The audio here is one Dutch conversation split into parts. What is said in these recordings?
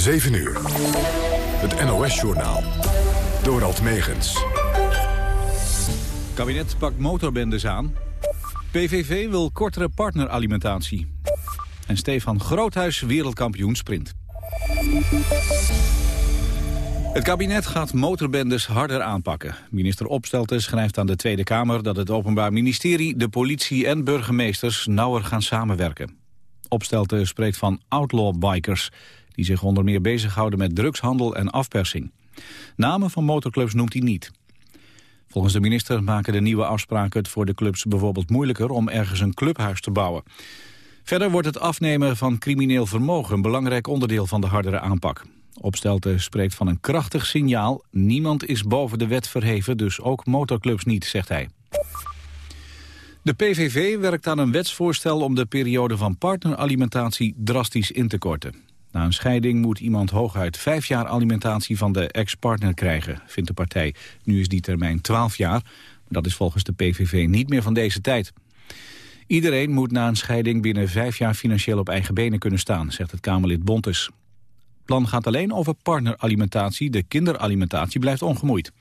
7 uur. Het NOS-journaal. Dorald Megens. Kabinet pakt motorbendes aan. PVV wil kortere partneralimentatie. En Stefan Groothuis wereldkampioen sprint. Het kabinet gaat motorbendes harder aanpakken. Minister Opstelten schrijft aan de Tweede Kamer dat het Openbaar Ministerie, de politie en burgemeesters nauwer gaan samenwerken. Opstelten spreekt van outlaw bikers, die zich onder meer bezighouden met drugshandel en afpersing. Namen van motorclubs noemt hij niet. Volgens de minister maken de nieuwe afspraken het voor de clubs bijvoorbeeld moeilijker om ergens een clubhuis te bouwen. Verder wordt het afnemen van crimineel vermogen een belangrijk onderdeel van de hardere aanpak. Opstelten spreekt van een krachtig signaal. Niemand is boven de wet verheven, dus ook motorclubs niet, zegt hij. De PVV werkt aan een wetsvoorstel om de periode van partneralimentatie drastisch in te korten. Na een scheiding moet iemand hooguit vijf jaar alimentatie van de ex-partner krijgen, vindt de partij. Nu is die termijn twaalf jaar, maar dat is volgens de PVV niet meer van deze tijd. Iedereen moet na een scheiding binnen vijf jaar financieel op eigen benen kunnen staan, zegt het Kamerlid Bontes. Het plan gaat alleen over partneralimentatie, de kinderalimentatie blijft ongemoeid.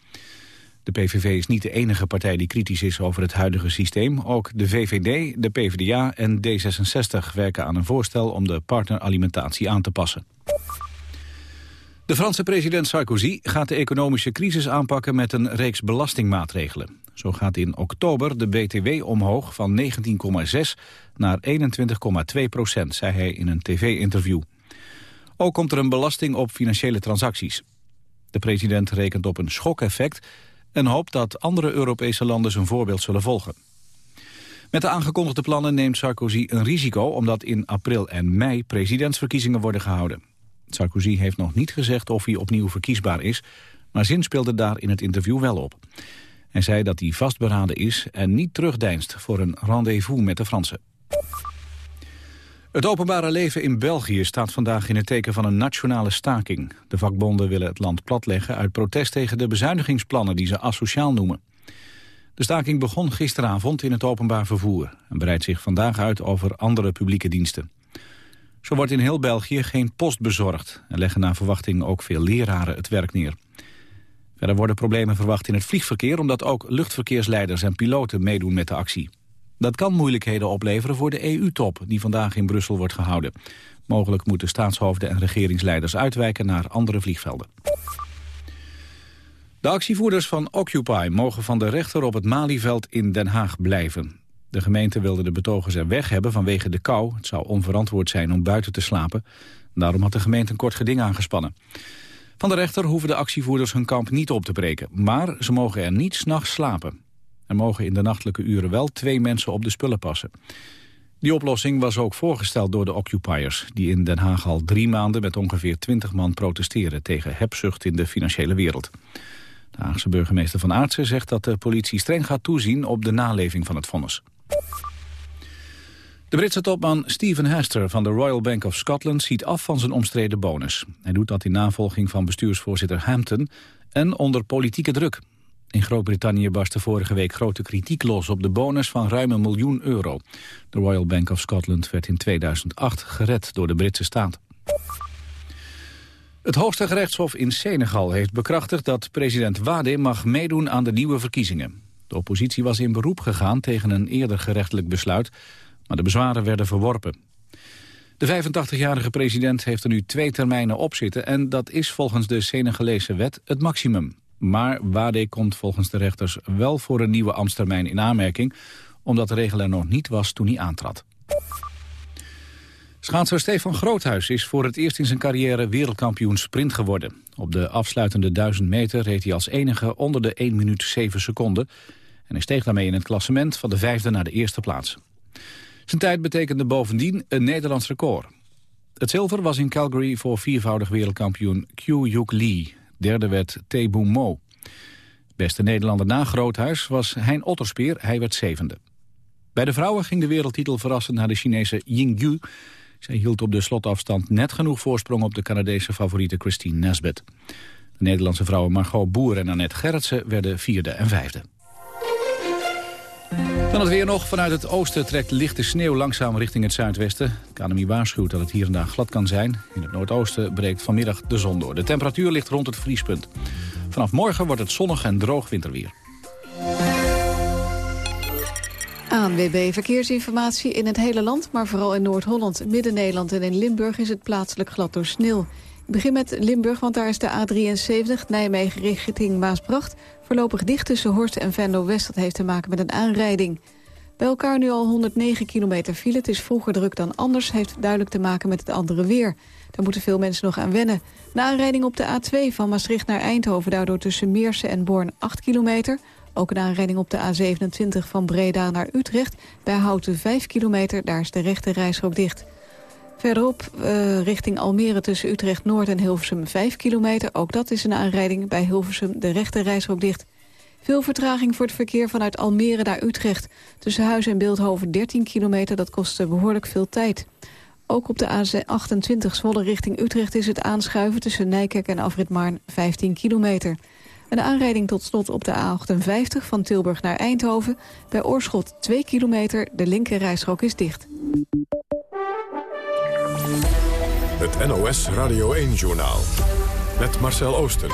De PVV is niet de enige partij die kritisch is over het huidige systeem. Ook de VVD, de PvdA en D66 werken aan een voorstel om de partneralimentatie aan te passen. De Franse president Sarkozy gaat de economische crisis aanpakken met een reeks belastingmaatregelen. Zo gaat in oktober de BTW omhoog van 19,6 naar 21,2 procent, zei hij in een tv-interview. Ook komt er een belasting op financiële transacties. De president rekent op een schokeffect en hoopt dat andere Europese landen zijn voorbeeld zullen volgen. Met de aangekondigde plannen neemt Sarkozy een risico... omdat in april en mei presidentsverkiezingen worden gehouden. Sarkozy heeft nog niet gezegd of hij opnieuw verkiesbaar is... maar Zin speelde daar in het interview wel op. Hij zei dat hij vastberaden is en niet terugdeinst voor een rendezvous met de Fransen. Het openbare leven in België staat vandaag in het teken van een nationale staking. De vakbonden willen het land platleggen uit protest tegen de bezuinigingsplannen die ze asociaal noemen. De staking begon gisteravond in het openbaar vervoer en breidt zich vandaag uit over andere publieke diensten. Zo wordt in heel België geen post bezorgd en leggen naar verwachting ook veel leraren het werk neer. Verder worden problemen verwacht in het vliegverkeer omdat ook luchtverkeersleiders en piloten meedoen met de actie. Dat kan moeilijkheden opleveren voor de EU-top die vandaag in Brussel wordt gehouden. Mogelijk moeten staatshoofden en regeringsleiders uitwijken naar andere vliegvelden. De actievoerders van Occupy mogen van de rechter op het Malieveld in Den Haag blijven. De gemeente wilde de betogers er weg hebben vanwege de kou. Het zou onverantwoord zijn om buiten te slapen. Daarom had de gemeente een kort geding aangespannen. Van de rechter hoeven de actievoerders hun kamp niet op te breken. Maar ze mogen er niet s'nachts slapen. Er mogen in de nachtelijke uren wel twee mensen op de spullen passen. Die oplossing was ook voorgesteld door de occupiers... die in Den Haag al drie maanden met ongeveer 20 man protesteren... tegen hebzucht in de financiële wereld. De Haagse burgemeester Van Aartsen zegt dat de politie streng gaat toezien... op de naleving van het vonnis. De Britse topman Stephen Hester van de Royal Bank of Scotland ziet af van zijn omstreden bonus. Hij doet dat in navolging van bestuursvoorzitter Hampton en onder politieke druk. In Groot-Brittannië barstte vorige week grote kritiek los op de bonus van ruim een miljoen euro. De Royal Bank of Scotland werd in 2008 gered door de Britse staat. Het hoogste gerechtshof in Senegal heeft bekrachtigd dat president Wade mag meedoen aan de nieuwe verkiezingen. De oppositie was in beroep gegaan tegen een eerder gerechtelijk besluit, maar de bezwaren werden verworpen. De 85-jarige president heeft er nu twee termijnen op zitten en dat is volgens de Senegalese wet het maximum. Maar Wade komt volgens de rechters wel voor een nieuwe ambtstermijn in aanmerking... omdat de regel er nog niet was toen hij aantrad. Schaatser Stefan Groothuis is voor het eerst in zijn carrière wereldkampioen sprint geworden. Op de afsluitende 1000 meter reed hij als enige onder de 1 minuut 7 seconden... en hij steeg daarmee in het klassement van de vijfde naar de eerste plaats. Zijn tijd betekende bovendien een Nederlands record. Het zilver was in Calgary voor viervoudig wereldkampioen Kyu-Yuk Lee. Derde werd Teboe Mo. Beste Nederlander na Groothuis was Hein Otterspeer, hij werd zevende. Bij de vrouwen ging de wereldtitel verrassend naar de Chinese Yingyu. Zij hield op de slotafstand net genoeg voorsprong op de Canadese favoriete Christine Nesbet. De Nederlandse vrouwen Margot Boer en Annette Gerritsen werden vierde en vijfde. Dan het weer nog. Vanuit het oosten trekt lichte sneeuw langzaam richting het zuidwesten. De KNMI waarschuwt dat het hier en daar glad kan zijn. In het noordoosten breekt vanmiddag de zon door. De temperatuur ligt rond het vriespunt. Vanaf morgen wordt het zonnig en droog winterweer. ANWB Verkeersinformatie in het hele land, maar vooral in Noord-Holland, Midden-Nederland en in Limburg is het plaatselijk glad door sneeuw. Begin met Limburg, want daar is de A73 Nijmegen richting Maasbracht voorlopig dicht tussen Horst en Venlo-West. Dat heeft te maken met een aanrijding. Bij elkaar nu al 109 kilometer file. Het is vroeger druk dan anders. Heeft duidelijk te maken met het andere weer. Daar moeten veel mensen nog aan wennen. Na aanrijding op de A2 van Maastricht naar Eindhoven... daardoor tussen Meersen en Born 8 kilometer. Ook een aanrijding op de A27 van Breda naar Utrecht. Bij Houten 5 kilometer, daar is de rechte reisrook dicht. Verderop uh, richting Almere tussen Utrecht Noord en Hilversum 5 kilometer. Ook dat is een aanrijding. Bij Hilversum de rechte reisrook dicht. Veel vertraging voor het verkeer vanuit Almere naar Utrecht. Tussen Huis en Beeldhoven 13 kilometer, dat kostte behoorlijk veel tijd. Ook op de A28 Zwolle richting Utrecht is het aanschuiven... tussen Nijkerk en Afrit Maarn 15 kilometer. Een aanrijding tot slot op de A58 van Tilburg naar Eindhoven. Bij Oorschot 2 kilometer, de linker reisrook is dicht. Het NOS Radio 1-journaal. Met Marcel Oosten.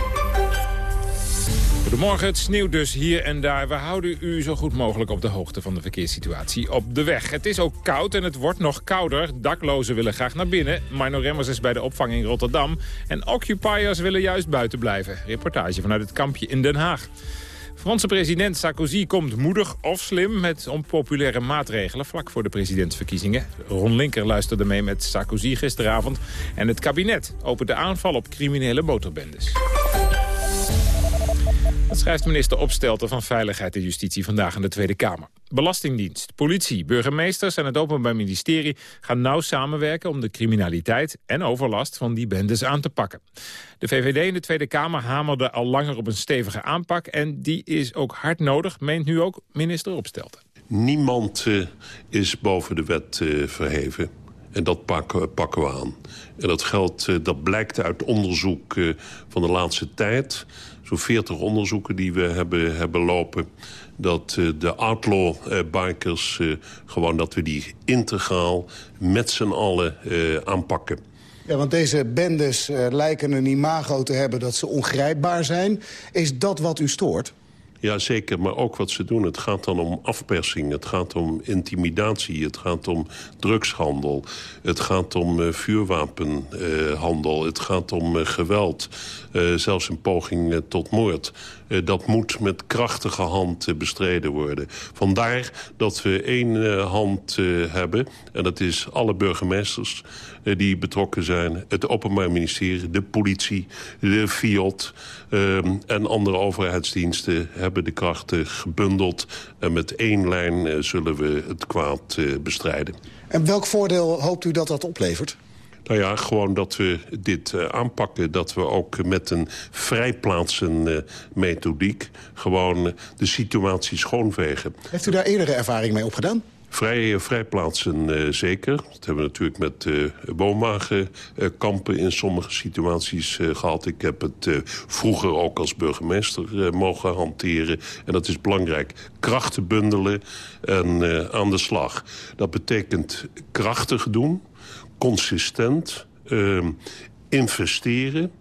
Goedemorgen, het sneeuwt dus hier en daar. We houden u zo goed mogelijk op de hoogte van de verkeerssituatie op de weg. Het is ook koud en het wordt nog kouder. Daklozen willen graag naar binnen. Marno Remmers is bij de opvang in Rotterdam. En occupiers willen juist buiten blijven. Reportage vanuit het kampje in Den Haag. Franse president Sarkozy komt moedig of slim met onpopulaire maatregelen vlak voor de presidentsverkiezingen. Ron Linker luisterde mee met Sarkozy gisteravond. En het kabinet opent de aanval op criminele motorbendes. Dat schrijft minister Opstelten van Veiligheid en Justitie vandaag in de Tweede Kamer. Belastingdienst, politie, burgemeesters en het Openbaar Ministerie gaan nauw samenwerken om de criminaliteit en overlast van die bendes aan te pakken. De VVD in de Tweede Kamer hamerde al langer op een stevige aanpak en die is ook hard nodig, meent nu ook minister Opstelten. Niemand uh, is boven de wet uh, verheven. En dat pakken, pakken, we aan. En dat geldt, dat blijkt uit onderzoek van de laatste tijd zo'n 40 onderzoeken die we hebben, hebben lopen... dat uh, de outlaw-bikers, uh, gewoon dat we die integraal met z'n allen aanpakken. Ja, want deze bendes lijken een imago te hebben dat ze ongrijpbaar zijn. Is dat wat u stoort? Ja, zeker. Maar ook wat ze doen. Het gaat dan om afpersing. Het gaat om intimidatie. Het gaat om drugshandel. Het gaat om uh, vuurwapenhandel. Het gaat om uh, geweld. zelfs een poging tot moord. Dat moet met krachtige hand bestreden worden. Vandaar dat we één hand hebben. En dat is alle burgemeesters die betrokken zijn. Het Openbaar Ministerie, de politie, de FIOD... Um, en andere overheidsdiensten hebben de krachten gebundeld. En met één lijn zullen we het kwaad bestrijden. En welk voordeel hoopt u dat dat oplevert? Nou ja, gewoon dat we dit uh, aanpakken. Dat we ook met een vrijplaatsen methodiek... gewoon de situatie schoonvegen. Heeft u daar eerdere ervaring mee opgedaan? Vrij, vrijplaatsen uh, zeker. Dat hebben we natuurlijk met uh, woonwagenkampen in sommige situaties uh, gehad. Ik heb het vroeger ook als burgemeester mogen hanteren. En dat is belangrijk. Krachten bundelen en aan de slag. Dat betekent krachtig doen, consistent, ehm, investeren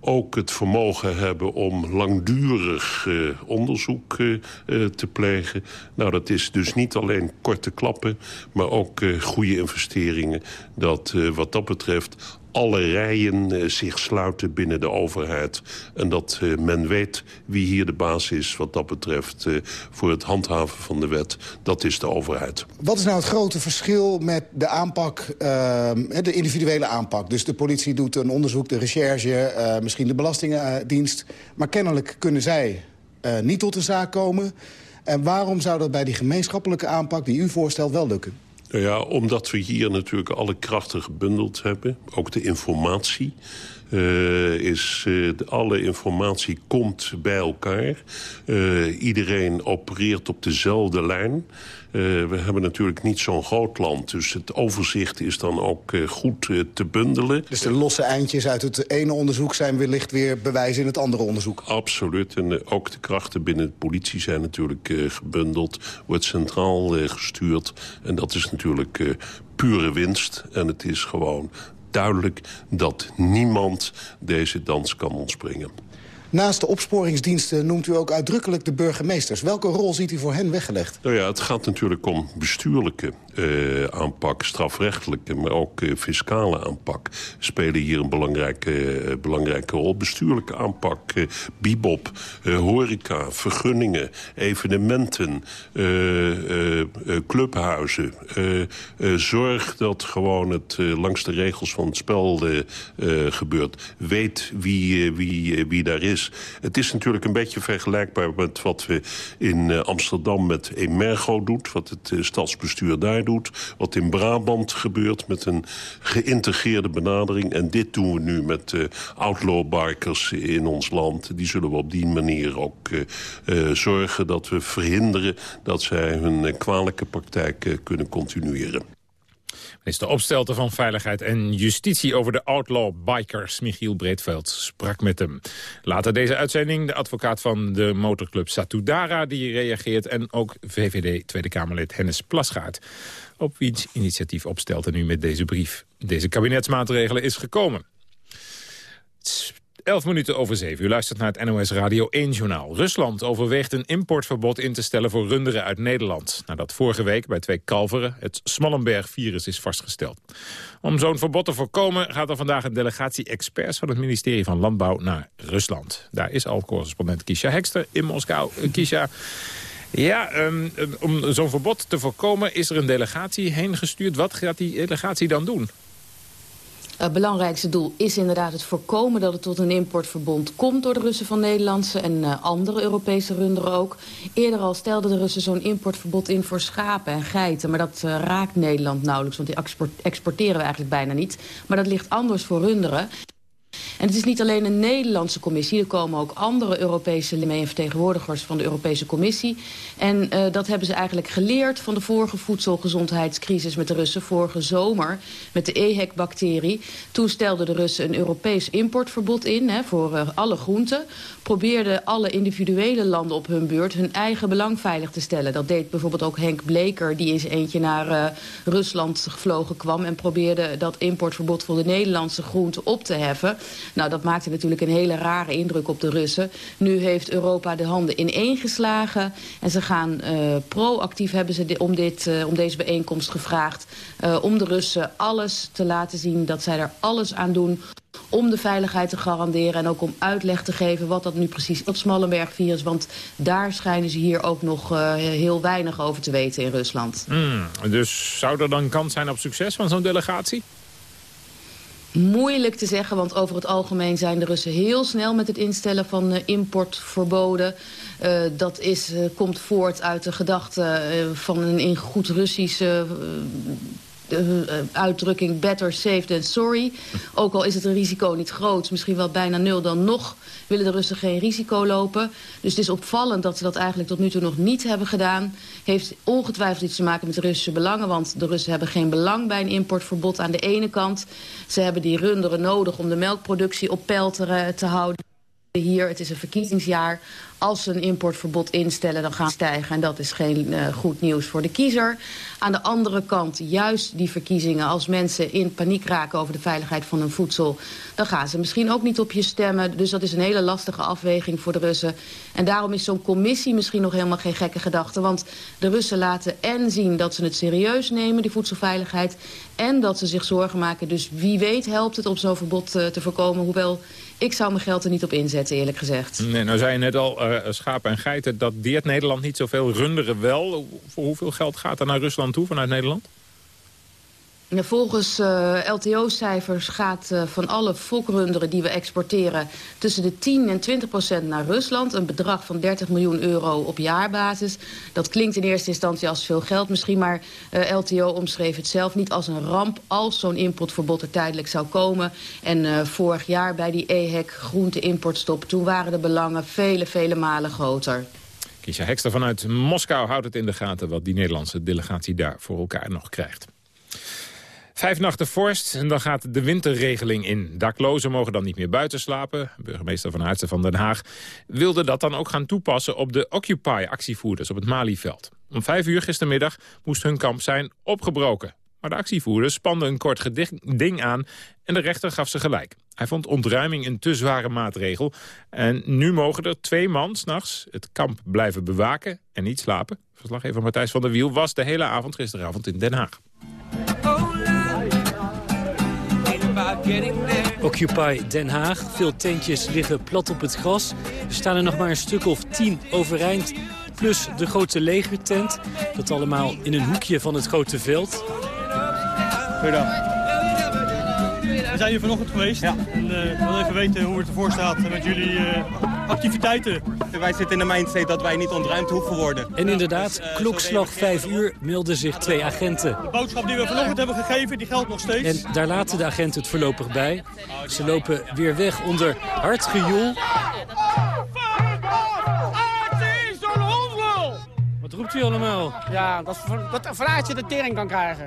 ook het vermogen hebben om langdurig uh, onderzoek uh, uh, te plegen. Nou, dat is dus niet alleen korte klappen, maar ook goede investeringen. Dat wat dat betreft alle rijen uh, zich sluiten binnen de overheid. En dat uh, men weet wie hier de baas is wat dat betreft uh, voor het handhaven van de wet. Dat is de overheid. Wat is nou het grote verschil met de aanpak, ehm, de individuele aanpak? Dus de politie doet een onderzoek, de recherche, misschien de belastingendienst. Maar kennelijk kunnen zij niet tot een zaak komen. En waarom zou dat bij die gemeenschappelijke aanpak die u voorstelt wel lukken? Nou ja, omdat we hier natuurlijk alle krachten gebundeld hebben. Ook de informatie. Is alle informatie komt bij elkaar. iedereen opereert op dezelfde lijn. Uh, we hebben natuurlijk niet zo'n groot land. Dus het overzicht is dan ook uh, goed uh, te bundelen. Dus de losse eindjes uit het ene onderzoek zijn wellicht weer bewijzen in het andere onderzoek? Absoluut. En ook de krachten binnen de politie zijn natuurlijk gebundeld. Wordt centraal gestuurd. En dat is natuurlijk pure winst. En het is gewoon duidelijk dat niemand deze dans kan ontspringen. Naast de opsporingsdiensten noemt u ook uitdrukkelijk de burgemeesters. Welke rol ziet u voor hen weggelegd? Nou ja, het gaat natuurlijk om bestuurlijke uh, aanpak, strafrechtelijke... maar ook uh, fiscale aanpak spelen hier een belangrijke, uh, belangrijke rol. Bestuurlijke aanpak, bibop, horeca, vergunningen, evenementen, clubhuizen. zorg dat gewoon het langs de regels van het spel gebeurt. Weet wie, wie, wie daar is het is natuurlijk een beetje vergelijkbaar met wat we in uh, Amsterdam met Emergo doet. Wat het uh, stadsbestuur daar doet. Wat in Brabant gebeurt met een geïntegreerde benadering. En dit doen we nu met uh, outlaw bikers in ons land. Die zullen we op die manier ook zorgen dat we verhinderen... dat zij hun kwalijke praktijk kunnen continueren. Minister Opstelten van Veiligheid en Justitie over de outlaw bikers. Michiel Breedveld sprak met hem. Later deze uitzending de advocaat van de motorclub Satudara die reageert. En ook VVD Tweede Kamerlid Hennis Plasgaard. Op wiens initiatief Opstelten nu met deze brief. Deze kabinetsmaatregelen is gekomen. 11 minuten over 7. U luistert naar het NOS Radio 1-journaal. Rusland overweegt een importverbod in te stellen voor runderen uit Nederland. Nadat vorige week bij twee kalveren het Smallenberg-virus is vastgesteld. Om zo'n verbod te voorkomen gaat er vandaag een delegatie experts... van het ministerie van Landbouw naar Rusland. Daar is al correspondent Kisha Hekster in Moskou. Uh, Kisha... Ja, um, om zo'n verbod te voorkomen is er een delegatie heen gestuurd. Wat gaat die delegatie dan doen? Het belangrijkste doel is inderdaad het voorkomen dat het tot een importverbond komt door de Russen van Nederlandse en uh, andere Europese runderen ook. Eerder al stelden de Russen zo'n importverbod in voor schapen en geiten, maar dat uh, raakt Nederland nauwelijks, want die exporteren we eigenlijk bijna niet. Maar dat ligt anders voor runderen. En het is niet alleen een Nederlandse commissie. Er komen ook andere Europese mee vertegenwoordigers van de Europese Commissie. En uh, dat hebben ze eigenlijk geleerd van de vorige voedselgezondheidscrisis met de Russen. Vorige zomer met de EHEC-bacterie. Toen stelden de Russen een Europees importverbod in hè, voor uh, alle groenten. Probeerden alle individuele landen op hun beurt hun eigen belang veilig te stellen. Dat deed bijvoorbeeld ook Henk Bleker, die eens eentje naar uh, Rusland gevlogen kwam... en probeerde dat importverbod voor de Nederlandse groenten op te heffen. Nou, dat maakte natuurlijk een hele rare indruk op de Russen. Nu heeft Europa de handen ineengeslagen. En ze gaan uh, proactief hebben ze om, dit, uh, om deze bijeenkomst gevraagd... Uh, om de Russen alles te laten zien dat zij er alles aan doen om de veiligheid te garanderen... en ook om uitleg te geven wat dat nu precies dat Smallenberg-virus. Want daar schijnen ze hier ook nog heel weinig over te weten in Rusland. Mm, dus zou er dan kans zijn op succes van zo'n delegatie? Moeilijk te zeggen, want over het algemeen zijn de Russen heel snel met het instellen van uh, importverboden. Uh, dat is, uh, komt voort uit de gedachte van een goed Russisch de uh, uitdrukking better safe than sorry. Ook al is het een risico niet groot, misschien wel bijna nul... dan nog willen de Russen geen risico lopen. Dus het is opvallend dat ze dat eigenlijk tot nu toe nog niet hebben gedaan. Heeft ongetwijfeld iets te maken met de Russische belangen... want de Russen hebben geen belang bij een importverbod aan de ene kant. Ze hebben die runderen nodig om de melkproductie op peil te, te houden hier. Het is een verkiezingsjaar. Als ze een importverbod instellen, dan gaan ze stijgen. En dat is geen uh, goed nieuws voor de kiezer. Aan de andere kant, juist die verkiezingen... als mensen in paniek raken over de veiligheid van hun voedsel... dan gaan ze misschien ook niet op je stemmen. Dus dat is een hele lastige afweging voor de Russen. En daarom is zo'n commissie misschien nog helemaal geen gekke gedachte. Want de Russen laten en zien dat ze het serieus nemen, die voedselveiligheid... en dat ze zich zorgen maken. Dus wie weet helpt het om zo'n verbod uh, te voorkomen. Hoewel ik zou mijn geld er niet op inzetten, eerlijk gezegd. Nee, nou zei je net al, uh, schapen en geiten, dat deert Nederland niet zoveel. Runderen wel. Voor hoeveel geld gaat er naar Rusland toe vanuit Nederland? Volgens uh, LTO-cijfers gaat uh, van alle fokrunderen die we exporteren... tussen de 10 en 20 procent naar Rusland. Een bedrag van 30 miljoen euro op jaarbasis. Dat klinkt in eerste instantie als veel geld misschien... maar uh, LTO omschreef het zelf niet als een ramp... als zo'n importverbod er tijdelijk zou komen. En vorig jaar bij die EHEC groente-importstop... toen waren de belangen vele, vele malen groter. Kisha Hekster vanuit Moskou houdt het in de gaten... wat die Nederlandse delegatie daar voor elkaar nog krijgt. Vijf nachten vorst en dan gaat de winterregeling in. Daklozen mogen dan niet meer buiten slapen. Burgemeester Van Aartsen van Den Haag wilde dat dan ook gaan toepassen... op de Occupy-actievoerders op het Malieveld. Om vijf uur gistermiddag moest hun kamp zijn opgebroken. Maar de actievoerders spanden een kort ding aan en de rechter gaf ze gelijk. Hij vond ontruiming een te zware maatregel. En nu mogen er twee man s'nachts het kamp blijven bewaken en niet slapen. Verslaggever Matthijs van der Wiel was de hele avond gisteravond in Den Haag. Occupy Den Haag. Veel tentjes liggen plat op het gras. Er staan er nog maar een stuk of tien overeind. Plus de grote legertent. Dat allemaal in een hoekje van het grote veld. Goedendag. We zijn hier vanochtend geweest. Ja. En uh, we willen even weten hoe het ervoor staat met jullie uh, activiteiten. Wij zitten in de mindstate dat wij niet ontruimd hoeven worden. En inderdaad, dus, uh, klokslag 5 uur melden zich twee agenten. De boodschap die we vanochtend hebben gegeven, die geldt nog steeds. En daar laten de agenten het voorlopig bij. Ze lopen weer weg onder hard gejoel. Wat roept u allemaal? Ja, dat, dat Vraatje de tering kan krijgen.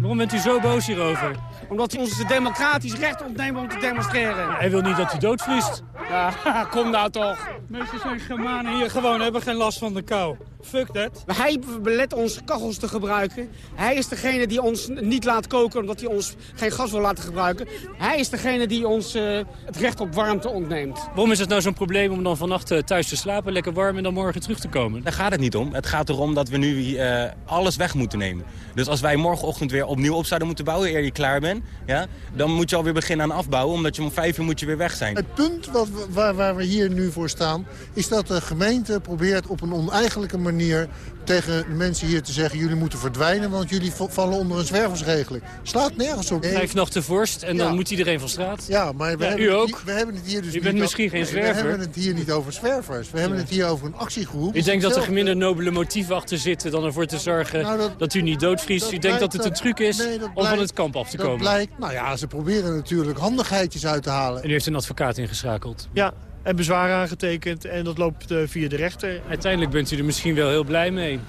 Waarom bent u zo boos hierover? Omdat hij ons democratisch recht ontneemt om te demonstreren. hij wil niet dat u doodvriest. Ja, kom nou toch. Meestal zijn Germanen hier gewoon, hebben geen last van de kou. Fuck that. Hij belet ons kachels te gebruiken. Hij is degene die ons niet laat koken omdat hij ons geen gas wil laten gebruiken. Hij is degene die ons uh, het recht op warmte ontneemt. Waarom is het nou zo'n probleem om dan vannacht uh, thuis te slapen, lekker warm en dan morgen terug te komen? Daar gaat het niet om. Het gaat erom dat we nu uh, alles weg moeten nemen. Dus als wij morgenochtend weer opnieuw op zouden moeten bouwen, eer je klaar bent, ja, dan moet je alweer beginnen aan afbouwen, omdat je om vijf uur moet je weer weg zijn. Het punt wat we, waar, waar we hier nu voor staan, is dat de gemeente probeert op een oneigenlijke manier manier tegen de mensen hier te zeggen... jullie moeten verdwijnen, want jullie vallen onder een zwerversregeling. Slaat nergens op. Vijf nachten vorst en dan moet iedereen van straat. Ja, maar we, ja, hebben, u ook. Het, we hebben het hier dus u bent misschien geen zwerver. We hebben het hier niet over zwervers. We hebben het hier over een actiegroep. U denkt dat er minder nobele motieven achter zitten... dan ervoor te zorgen nou, dat, u niet doodvriest. u denkt dat het een truc is nee, om van het kamp af te komen. Blijkt, nou ja, ze proberen natuurlijk handigheidjes uit te halen. En u heeft een advocaat ingeschakeld. Ja, en bezwaar aangetekend en dat loopt uh, via de rechter. Uiteindelijk bent u er misschien wel heel blij mee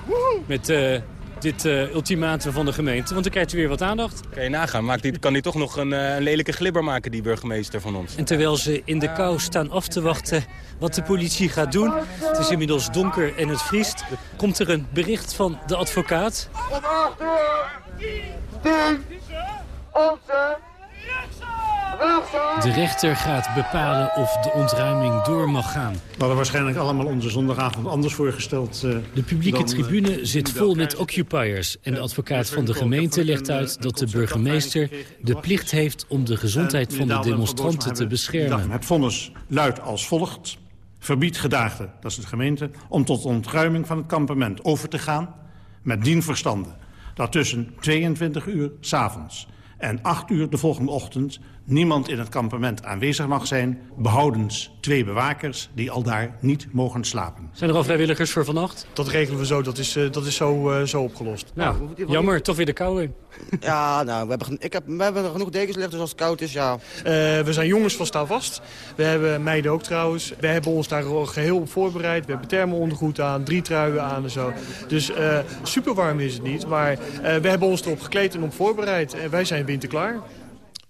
met uh, dit uh, ultimatum van de gemeente, want dan krijgt u weer wat aandacht. Kan je nagaan, maakt die, kan hij toch nog een, een, lelijke glibber maken, die burgemeester van ons. En terwijl ze in de kou staan af te wachten wat de politie gaat doen, het is inmiddels donker en het vriest, komt er een bericht van de advocaat. Om acht uur, onze de rechter gaat bepalen of de ontruiming door mag gaan. We hadden waarschijnlijk allemaal onze zondagavond anders voorgesteld. Uh, de publieke dan, tribune zit vol met occupiers. En de advocaat van de gemeente legt uit dat de burgemeester de plicht heeft... om de gezondheid van de demonstranten te beschermen. Het vonnis luidt als volgt. Verbied gedaagden, dat is de gemeente... om tot ontruiming van het kampement over te gaan... met dien verstande dat tussen 22 uur s'avonds en 8 uur de volgende ochtend niemand in het kampement aanwezig mag zijn... behoudens twee bewakers die al daar niet mogen slapen. Zijn er al vrijwilligers voor vannacht? Dat regelen we zo, dat is, uh, dat is zo, uh, zo opgelost. Nou, jammer, toch weer de kou in. Ja, nou, we hebben, ik heb, we hebben genoeg dekens liggen, dus als het koud is, ja. Uh, we zijn jongens van Sta Vast. We hebben meiden ook trouwens. We hebben ons daar geheel op voorbereid. We hebben thermo-ondergoed aan, drie truien aan en zo. Dus super warm is het niet, maar we hebben ons erop gekleed en op voorbereid. En wij zijn winterklaar.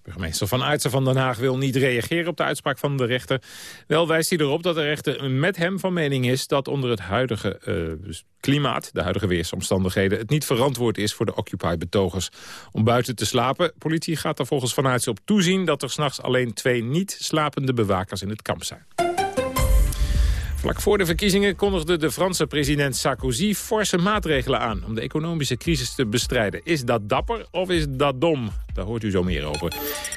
Burgemeester Van Aartsen van Den Haag wil niet reageren op de uitspraak van de rechter. Wel wijst hij erop dat de rechter met hem van mening is... dat onder het huidige uh, klimaat, de huidige weersomstandigheden... het niet verantwoord is voor de Occupy-betogers om buiten te slapen. Politie gaat er volgens Van Aartsen op toezien... dat er s'nachts alleen twee niet slapende bewakers in het kamp zijn. Vlak voor de verkiezingen kondigde de Franse president Sarkozy forse maatregelen aan om de economische crisis te bestrijden. Is dat dapper of is dat dom? Daar hoort u zo meer over.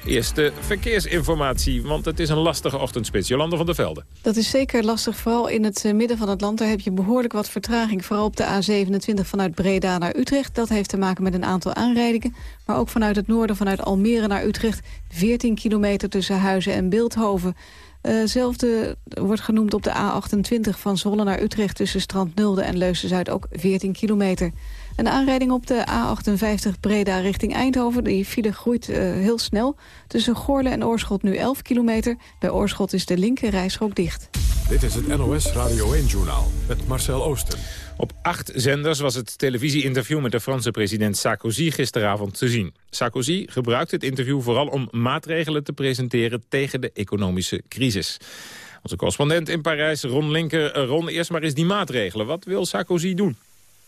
Eerste verkeersinformatie, want het is een lastige ochtendspits. Jolande van der Velde. Dat is zeker lastig, vooral in het eh, midden van het land. Daar heb je behoorlijk wat vertraging, vooral op de A27 vanuit Breda naar Utrecht. Dat heeft te maken met een aantal aanrijdingen. Maar ook vanuit het noorden, vanuit Almere naar Utrecht... 14 kilometer tussen Huizen en Beeldhoven. Uh wordt genoemd op de A28 van Zwolle naar Utrecht... tussen Strand Nulde en Leusden-Zuid ook 14 kilometer. Een aanrijding op de A58 Breda richting Eindhoven. Die file groeit uh, heel snel. Tussen Goorle en Oorschot nu 11 kilometer. Bij Oorschot is de linker dicht. Dit is het NOS Radio 1-journaal met Marcel Oosten. Op acht zenders was het televisieinterview met de Franse president Sarkozy gisteravond te zien. Sarkozy gebruikt het interview vooral om maatregelen te presenteren tegen de economische crisis. Onze correspondent in Parijs, Ron Linker. Ron, eerst maar eens die maatregelen. Wat wil Sarkozy doen?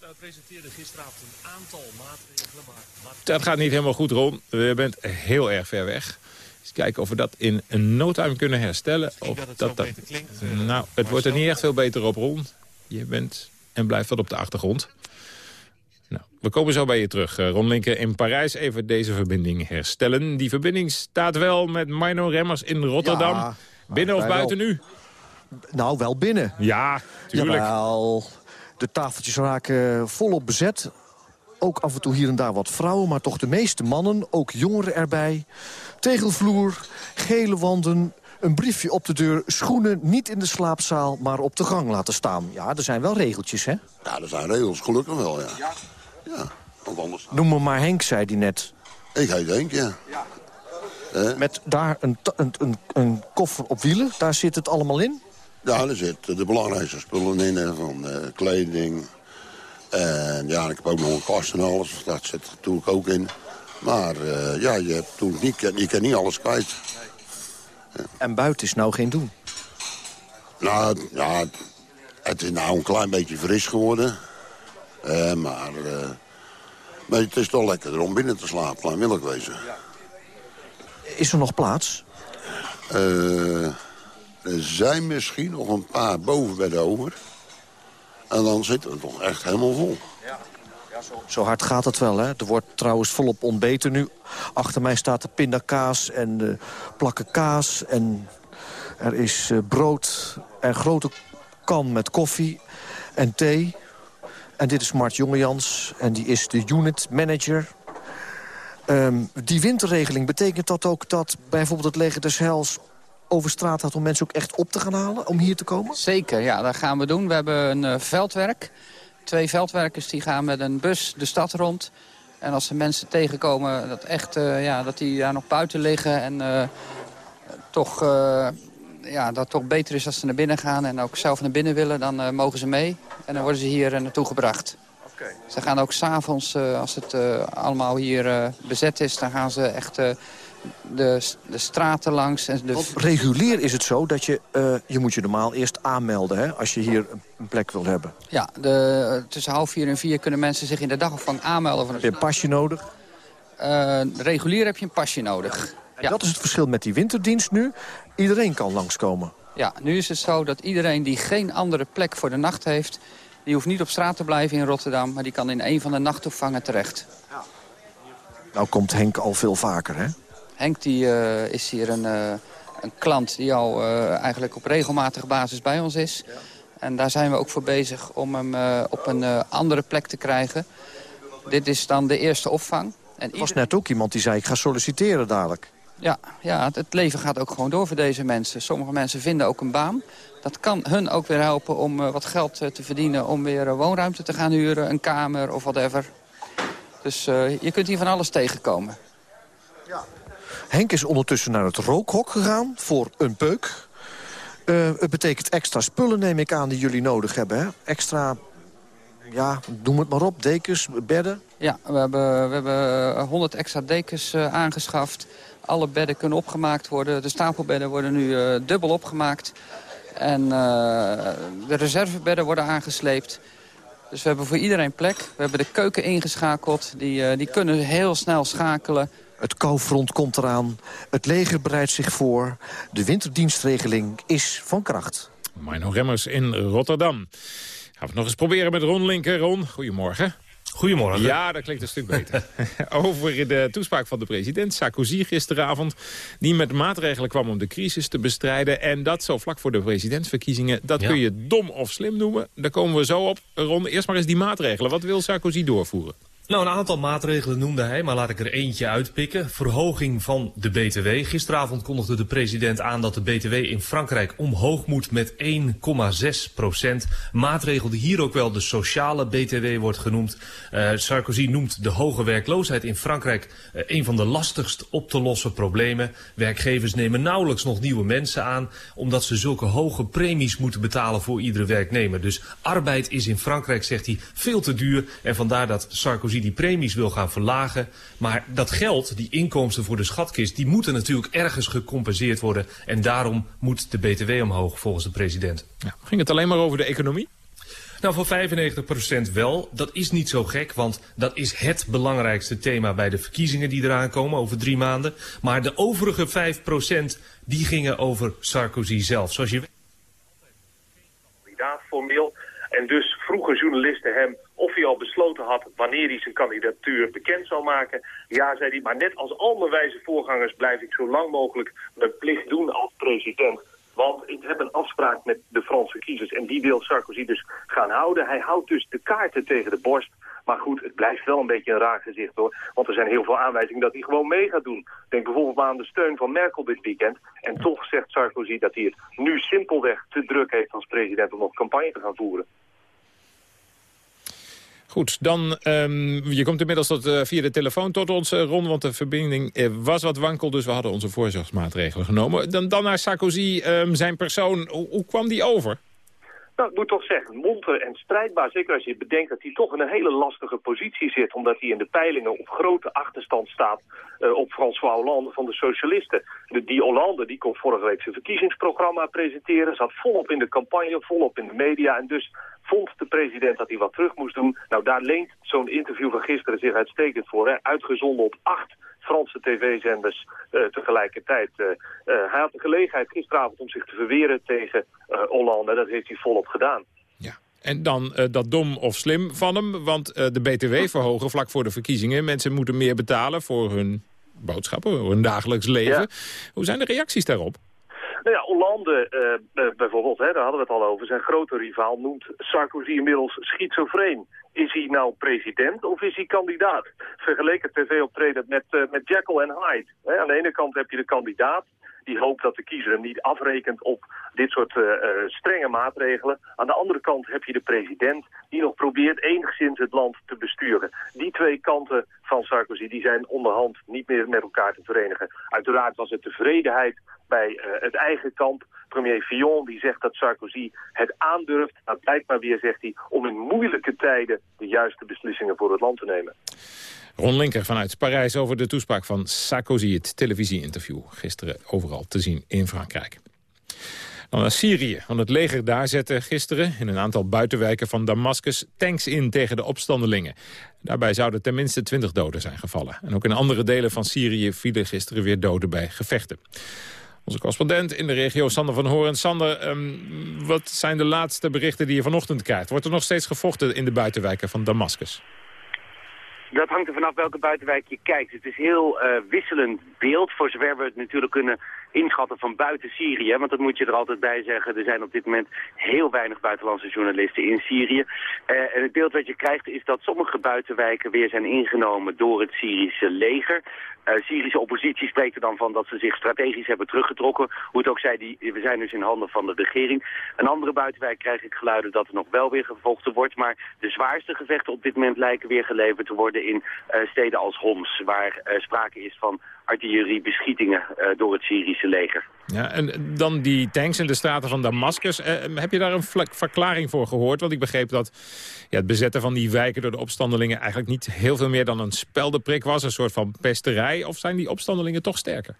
Nou, presenteerde gisteravond een aantal maatregelen. Maar... Dat gaat niet helemaal goed, Ron. Je bent heel erg ver weg. Eens kijken of we dat in een no time kunnen herstellen. Of dat het dat, klinkt. Nou, het wordt er niet echt veel beter op, Ron. Je bent en blijft wat op de achtergrond. Nou, we komen zo bij je terug. Ron Linker in Parijs even deze verbinding herstellen. Die verbinding staat wel met Mino Remmers in Rotterdam. Ja, binnen of buiten wel. nu? Nou, wel binnen. Ja, tuurlijk. Jawel. De tafeltjes raken volop bezet. Ook af en toe hier en daar wat vrouwen, maar toch de meeste mannen. Ook jongeren erbij. Tegelvloer, gele wanden, een briefje op de deur. Schoenen niet in de slaapzaal, maar op de gang laten staan. Ja, er zijn wel regeltjes, hè? Ja, er zijn regels, gelukkig wel, ja. Ja, want anders... Noem me maar Henk, zei hij net. Ik heet Henk, ja. Met daar een, een, een, een koffer op wielen, daar zit het allemaal in? Ja, er zitten de belangrijkste spullen in, hè, van eh, kleding. En ja, ik heb ook nog een kast en alles, dat zit er natuurlijk ook in. Maar eh, ja, je, hebt toen niet, je kan niet alles kwijt. En buiten is nou geen doen. Nou, ja, het, is nou een klein beetje fris geworden. Eh, maar, eh, maar het is toch lekkerder om binnen te slapen, laat wil ik wezen. Is er nog plaats? Eh, er zijn misschien nog een paar bovenbedden over. En dan zitten we toch echt helemaal vol. Zo hard gaat het wel, hè? Er wordt trouwens volop ontbeten nu. Achter mij staat de pindakaas en de plakken kaas. En er is eh, brood en grote kan met koffie en thee. En dit is Mart Jongejans en die is de unit manager. Ehm, die winterregeling, betekent dat ook dat bijvoorbeeld het leger des Heils over straat gaat om mensen ook echt op te gaan halen om hier te komen? Zeker, ja, dat gaan we doen. We hebben een eh, veldwerk. Twee veldwerkers die gaan met een bus de stad rond. En als ze mensen tegenkomen dat, echt, eh, ja, dat die daar nog buiten liggen... en eh, toch, eh, ja, dat het toch beter is als ze naar binnen gaan... en ook zelf naar binnen willen, dan mogen ze mee. En dan worden ze hier naartoe gebracht. Ze gaan ook s'avonds, avonds als het allemaal hier bezet is... dan gaan ze echt de, de straten langs. En de... Regulier is het zo dat je, eh, je moet je normaal eerst aanmelden... Hè, als je hier een plek wil hebben. Ja, de, tussen half vier en vier kunnen mensen zich in de dagopvang aanmelden. Voor Heb je een pasje nodig? Eh, regulier heb je een pasje nodig. En dat is het verschil met die winterdienst nu. Iedereen kan langskomen. Ja, nu is het zo dat iedereen die geen andere plek voor de nacht heeft... die hoeft niet op straat te blijven in Rotterdam... maar die kan in een van de nachtopvangen terecht. Nou komt Henk al veel vaker, hè? Henk die, eh, is hier een, eh, een klant die al eh, eigenlijk op regelmatige basis bij ons is. En daar zijn we ook voor bezig om hem eh, op een eh, andere plek te krijgen. Dit is dan de eerste opvang. En Er was net ook iemand die zei, ik ga solliciteren dadelijk. Ja, ja, het- leven gaat ook gewoon door voor deze mensen. Sommige mensen vinden ook een baan. Dat kan hun ook weer helpen om eh, wat geld te verdienen... om weer woonruimte te gaan huren, een kamer of whatever. Dus eh, je kunt hier van alles tegenkomen. Henk is ondertussen naar het rookhok gegaan voor een peuk. Eh, het betekent extra spullen, neem ik aan, die jullie nodig hebben. Hè? Extra, ja, noem het maar op, dekens, bedden. Ja, we hebben, we hebben eh, 100 extra dekens eh, aangeschaft. Alle bedden kunnen opgemaakt worden. De stapelbedden worden nu eh, dubbel opgemaakt. En de reservebedden worden aangesleept. Dus we hebben voor iedereen plek. We hebben de keuken ingeschakeld. Die, die kunnen heel snel schakelen. Het koufront komt eraan. Het leger bereidt zich voor. De winterdienstregeling is van kracht. Mino Remmers in Rotterdam. Gaan we het nog eens proberen met Ron Linker. Ron, goedemorgen. Goedemorgen. Ja, dat klinkt een stuk beter. Over de toespraak van de president Sarkozy gisteravond... die met maatregelen kwam om de crisis te bestrijden. En dat zo vlak voor de presidentsverkiezingen. Dat Ja. kun je dom of slim noemen. Daar komen we zo op. Ron, eerst maar eens die maatregelen. Wat wil Sarkozy doorvoeren? Nou, een aantal maatregelen noemde hij, maar laat ik er eentje uitpikken. Verhoging van de BTW. Gisteravond kondigde de president aan dat de BTW in Frankrijk omhoog moet met 1,6 procent. Maatregel die hier ook wel de sociale BTW wordt genoemd. Eh, Sarkozy noemt de hoge werkloosheid in Frankrijk eh, een van de lastigst op te lossen problemen. Werkgevers nemen nauwelijks nog nieuwe mensen aan, omdat ze zulke hoge premies moeten betalen voor iedere werknemer. Dus arbeid is in Frankrijk, zegt hij, veel te duur. En vandaar dat Sarkozy die premies wil gaan verlagen. Maar dat geld, die inkomsten voor de schatkist, die moeten natuurlijk ergens gecompenseerd worden. En daarom moet de BTW omhoog, volgens de president. Ging het alleen maar over de economie? Nou, voor 95% wel. Dat is niet zo gek, want dat is het belangrijkste thema bij de verkiezingen die eraan komen over drie maanden. Maar de overige 5% die gingen over Sarkozy zelf. Zoals je weet formeel. En dus vroegen journalisten hem hij al besloten had wanneer hij zijn kandidatuur bekend zou maken. Ja, zei hij, maar net als al mijn wijze voorgangers blijf ik zo lang mogelijk mijn plicht doen als president. Want ik heb een afspraak met de Franse kiezers en die wil Sarkozy dus gaan houden. Hij houdt dus de kaarten tegen de borst. Maar goed, het blijft wel een beetje een raar gezicht hoor. Want er zijn heel veel aanwijzingen dat hij gewoon mee gaat doen. Denk bijvoorbeeld aan de steun van Merkel dit weekend. En toch zegt Sarkozy dat hij het nu simpelweg te druk heeft als president om nog campagne te gaan voeren. Goed, dan, ehm, je komt inmiddels tot, eh, via de telefoon tot ons, eh, Ron, want de verbinding eh, was wat wankel, dus we hadden onze voorzorgsmaatregelen genomen. Dan, dan naar Sarkozy, ehm, zijn persoon, hoe, hoe kwam die over? Ik moet toch zeggen, monter en strijdbaar. Zeker als je bedenkt dat hij toch in een hele lastige positie zit. Omdat hij in de peilingen op grote achterstand staat eh, op François Hollande van de socialisten. De, die Hollande die kon vorige week zijn verkiezingsprogramma presenteren. Zat volop in de campagne, volop in de media. En dus vond de president dat hij wat terug moest doen. Nou, daar leent zo'n interview van gisteren zich uitstekend voor. Hè? Uitgezonden op acht Franse tv-zenders eh, tegelijkertijd. Eh, eh, hij had de gelegenheid gisteravond om zich te verweren tegen Hollande. Dat heeft hij volop gedaan. En dan dat dom of slim van hem, want de BTW verhogen vlak voor de verkiezingen. Mensen moeten meer betalen voor hun boodschappen, voor hun dagelijks leven. Hoe zijn de reacties daarop? Nou ja, Hollande bijvoorbeeld, hè, daar hadden we het al over. Zijn grote rivaal noemt Sarkozy inmiddels schizofreen. Is hij nou president of is hij kandidaat? Vergeleken tv-optreden met, eh, met Jekyll en Hyde. Aan de ene kant heb je de kandidaat. Die hoopt dat de kiezer hem niet afrekent op dit soort eh, eh, strenge maatregelen. Aan de andere kant heb je de president die nog probeert enigszins het land te besturen. Die twee kanten van Sarkozy die zijn onderhand niet meer met elkaar te verenigen. Uiteraard was het tevredenheid bij eh, het eigen kamp. Premier Fillon die zegt dat Sarkozy het aandurft. Maar weer, zegt hij, om in moeilijke tijden de juiste beslissingen voor het land te nemen. Ron Linker vanuit Parijs over de toespraak van Sarkozy, het televisieinterview. Gisteren overal te zien in Frankrijk. Dan naar Syrië, want het leger daar zette gisteren in een aantal buitenwijken van Damascus tanks in tegen de opstandelingen. Daarbij zouden tenminste 20 doden zijn gevallen. En ook in andere delen van Syrië vielen gisteren weer doden bij gevechten. Onze correspondent in de regio, Sander van Horen. Sander, ehm, wat zijn de laatste berichten die je vanochtend krijgt? Wordt er nog steeds gevochten in de buitenwijken van Damascus? Dat hangt er vanaf welke buitenwijk je kijkt. Het is heel eh, wisselend beeld, voor zover we het natuurlijk kunnen inschatten van buiten Syrië. Want dat moet je er altijd bij zeggen. Er zijn op dit moment heel weinig buitenlandse journalisten in Syrië. Eh, en het beeld wat je krijgt is dat sommige buitenwijken weer zijn ingenomen door het Syrische leger. Uh, Syrische oppositie spreekt er dan van dat ze zich strategisch hebben teruggetrokken. Hoe het ook zij, die, we zijn dus in handen van de regering. Een andere buitenwijk krijg ik geluiden dat er nog wel weer gevochten wordt. Maar de zwaarste gevechten op dit moment lijken weer geleverd te worden in uh, steden als Homs. Waar sprake is van artilleriebeschietingen door het Syrische leger. Ja, en dan die tanks in de straten van Damascus. heb je daar een verklaring voor gehoord? Want ik begreep dat ja, het bezetten van die wijken door de opstandelingen... eigenlijk niet heel veel meer dan een speldeprik was. Een soort van pesterij. Of zijn die opstandelingen toch sterker?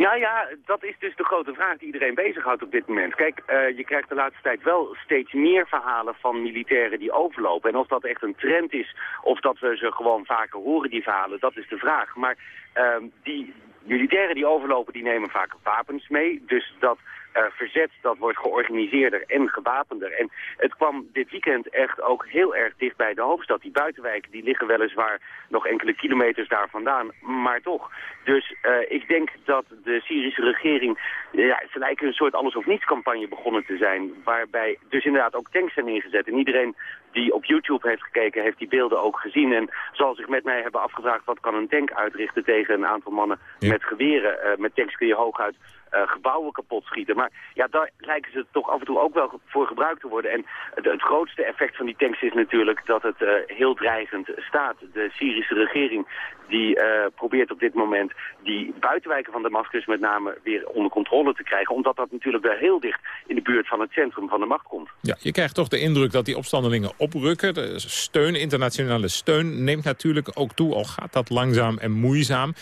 Ja, ja, dat is dus de grote vraag die iedereen bezighoudt op dit moment. Kijk, uh, je krijgt de laatste tijd wel steeds meer verhalen van militairen die overlopen. En of dat echt een trend is, of dat we ze gewoon vaker horen, die verhalen, dat is de vraag. Maar ehm, die militairen die overlopen, die nemen vaak wapens mee. Dus dat uh, verzet dat wordt georganiseerder en gewapender. En het kwam dit weekend echt ook heel erg dicht bij de hoofdstad. Die buitenwijken die liggen weliswaar nog enkele kilometers daar vandaan, maar toch. Dus uh, ik denk dat de Syrische regering, ja, ze lijken een soort alles of niets campagne begonnen te zijn. Waarbij dus inderdaad ook tanks zijn ingezet. En iedereen die op YouTube heeft gekeken, heeft die beelden ook gezien. En zal zich met mij hebben afgevraagd, wat kan een tank uitrichten tegen een aantal mannen met geweren. Uh, met tanks kun je hooguit uh, gebouwen kapot schieten. Maar ja, daar lijken ze toch af en toe ook wel voor gebruikt te worden. En het, grootste effect van die tanks is natuurlijk dat het uh, heel dreigend staat. De Syrische regering die uh, probeert op dit moment die buitenwijken van Damascus met name weer onder controle te krijgen. Omdat dat natuurlijk wel heel dicht in de buurt van het centrum van de macht komt. Ja, je krijgt toch de indruk dat die opstandelingen oprukken. De steun, internationale steun neemt natuurlijk ook toe, al gaat dat langzaam en moeizaam.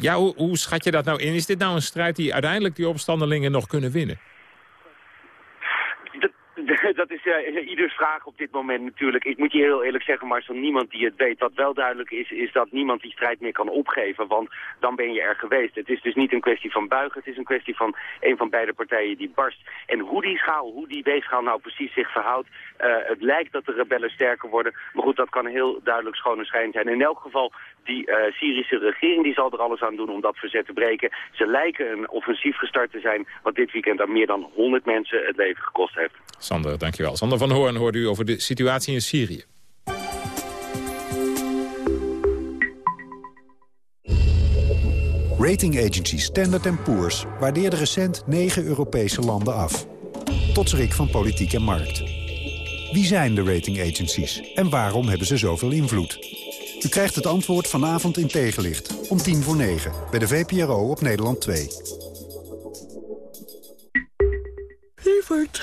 Ja, hoe, schat je dat nou in? Is dit nou een strijd die uiteindelijk die opstandelingen nog kunnen winnen? dat is uh, ieders vraag op dit moment natuurlijk. Ik moet je heel eerlijk zeggen, Marcel, niemand die het weet. Wat wel duidelijk is, is dat niemand die strijd meer kan opgeven. Want dan ben je er geweest. Het is dus niet een kwestie van buigen. Het is een kwestie van een van beide partijen die barst. En hoe die schaal, hoe die weegschaal nou precies zich verhoudt. Uh, het lijkt dat de rebellen sterker worden. Maar goed, dat kan heel duidelijk schone schijn zijn. In elk geval die uh, Syrische regering die zal er alles aan doen om dat verzet te breken. Ze lijken een offensief gestart te zijn... wat dit weekend aan meer dan 100 mensen het leven gekost heeft. Sander, dankjewel. Sander van Hoorn hoorde u over de situatie in Syrië. Rating agency Standard Poor's waardeerde recent 9 Europese landen af. Tot schrik van politiek en markt. Wie zijn de rating agencies en waarom hebben ze zoveel invloed? U krijgt het antwoord vanavond in tegenlicht. Om tien voor negen. Bij de VPRO op Nederland 2. Lievert,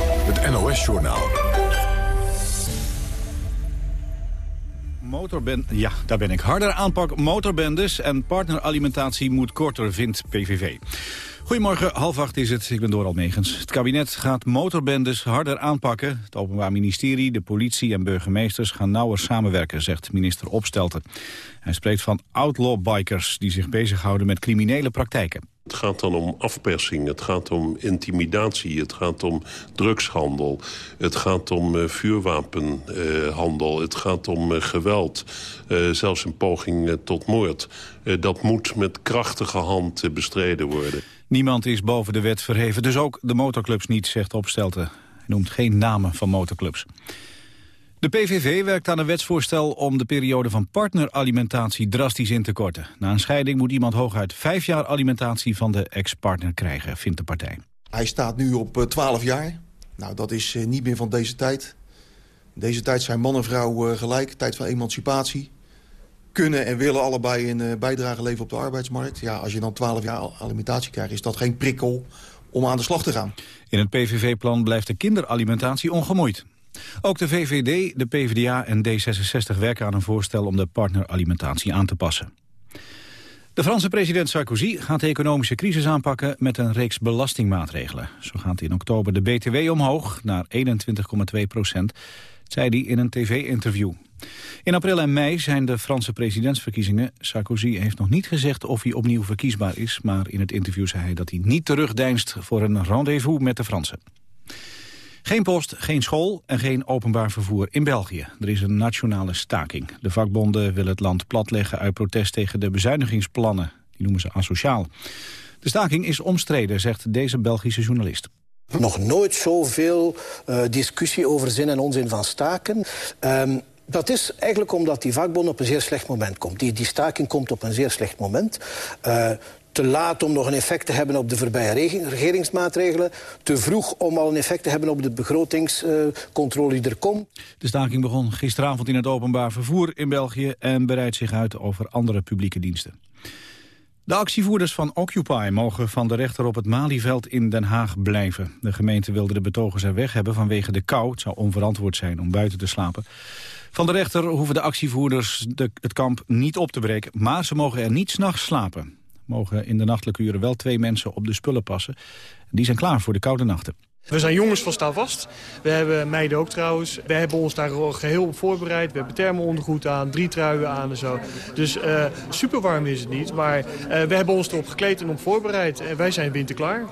Het NOS-journaal. Motorben ja, daar ben ik. Harder aanpak motorbendes en partneralimentatie moet korter, vindt PVV. Goedemorgen, half acht is het. Ik ben Doral Megens. Het kabinet gaat motorbendes harder aanpakken. Het Openbaar Ministerie, de politie en burgemeesters gaan nauwer samenwerken, zegt minister Opstelten. Hij spreekt van outlaw bikers die zich bezighouden met criminele praktijken. Het gaat dan om afpersing, het gaat om intimidatie, het gaat om drugshandel... het gaat om uh, vuurwapenhandel, het gaat om uh, geweld, zelfs een poging tot moord. dat moet met krachtige hand bestreden worden. Niemand is boven de wet verheven, dus ook de motorclubs niet, zegt Opstelten. Hij noemt geen namen van motorclubs. De PVV werkt aan een wetsvoorstel om de periode van partneralimentatie drastisch in te korten. Na een scheiding moet iemand hooguit vijf jaar alimentatie van de ex-partner krijgen, vindt de partij. Hij staat nu op 12 jaar. Nou, dat is niet meer van deze tijd. Deze tijd zijn man en vrouw gelijk, tijd van emancipatie. Kunnen en willen allebei een bijdrage leveren op de arbeidsmarkt. Ja, als je dan 12 jaar alimentatie krijgt, is dat geen prikkel om aan de slag te gaan. In het PVV-plan blijft de kinderalimentatie ongemoeid. Ook de VVD, de PvdA en D66 werken aan een voorstel om de partneralimentatie aan te passen. De Franse president Sarkozy gaat de economische crisis aanpakken met een reeks belastingmaatregelen. Zo gaat in oktober de BTW omhoog naar 21,2 procent, zei hij in een tv-interview. In april en mei zijn de Franse presidentsverkiezingen. Sarkozy heeft nog niet gezegd of hij opnieuw verkiesbaar is... maar in het interview zei hij dat hij niet terugdeinst voor een rendezvous met de Fransen. Geen post, geen school en geen openbaar vervoer in België. Er is een nationale staking. De vakbonden willen het land platleggen uit protest tegen de bezuinigingsplannen. Die noemen ze asociaal. De staking is omstreden, zegt deze Belgische journalist. Nog nooit zoveel uh, discussie over zin en onzin van staken. Um, dat is eigenlijk omdat die vakbond op een zeer slecht moment komt. Die, die staking komt op een zeer slecht moment. Uh, te laat om nog een effect te hebben op de voorbije regeringsmaatregelen. Te vroeg om al een effect te hebben op de begrotingscontrole die er komt. De staking begon gisteravond in het openbaar vervoer in België... en bereidt zich uit over andere publieke diensten. De actievoerders van Occupy mogen van de rechter op het Malieveld in Den Haag blijven. De gemeente wilde de betogers er weg hebben vanwege de kou. Het zou onverantwoord zijn om buiten te slapen. Van de rechter hoeven de actievoerders de, het kamp niet op te breken... maar ze mogen er niet s'nachts slapen. Mogen in de nachtelijke uren wel twee mensen op de spullen passen. Die zijn klaar voor de koude nachten. We zijn jongens van Sta Vast. We hebben meiden ook trouwens. We hebben ons daar geheel op voorbereid. We hebben thermo-ondergoed aan, drie truien aan en zo. Dus uh, super warm is het niet. Maar uh, we hebben ons erop gekleed en op voorbereid. En wij zijn winterklaar.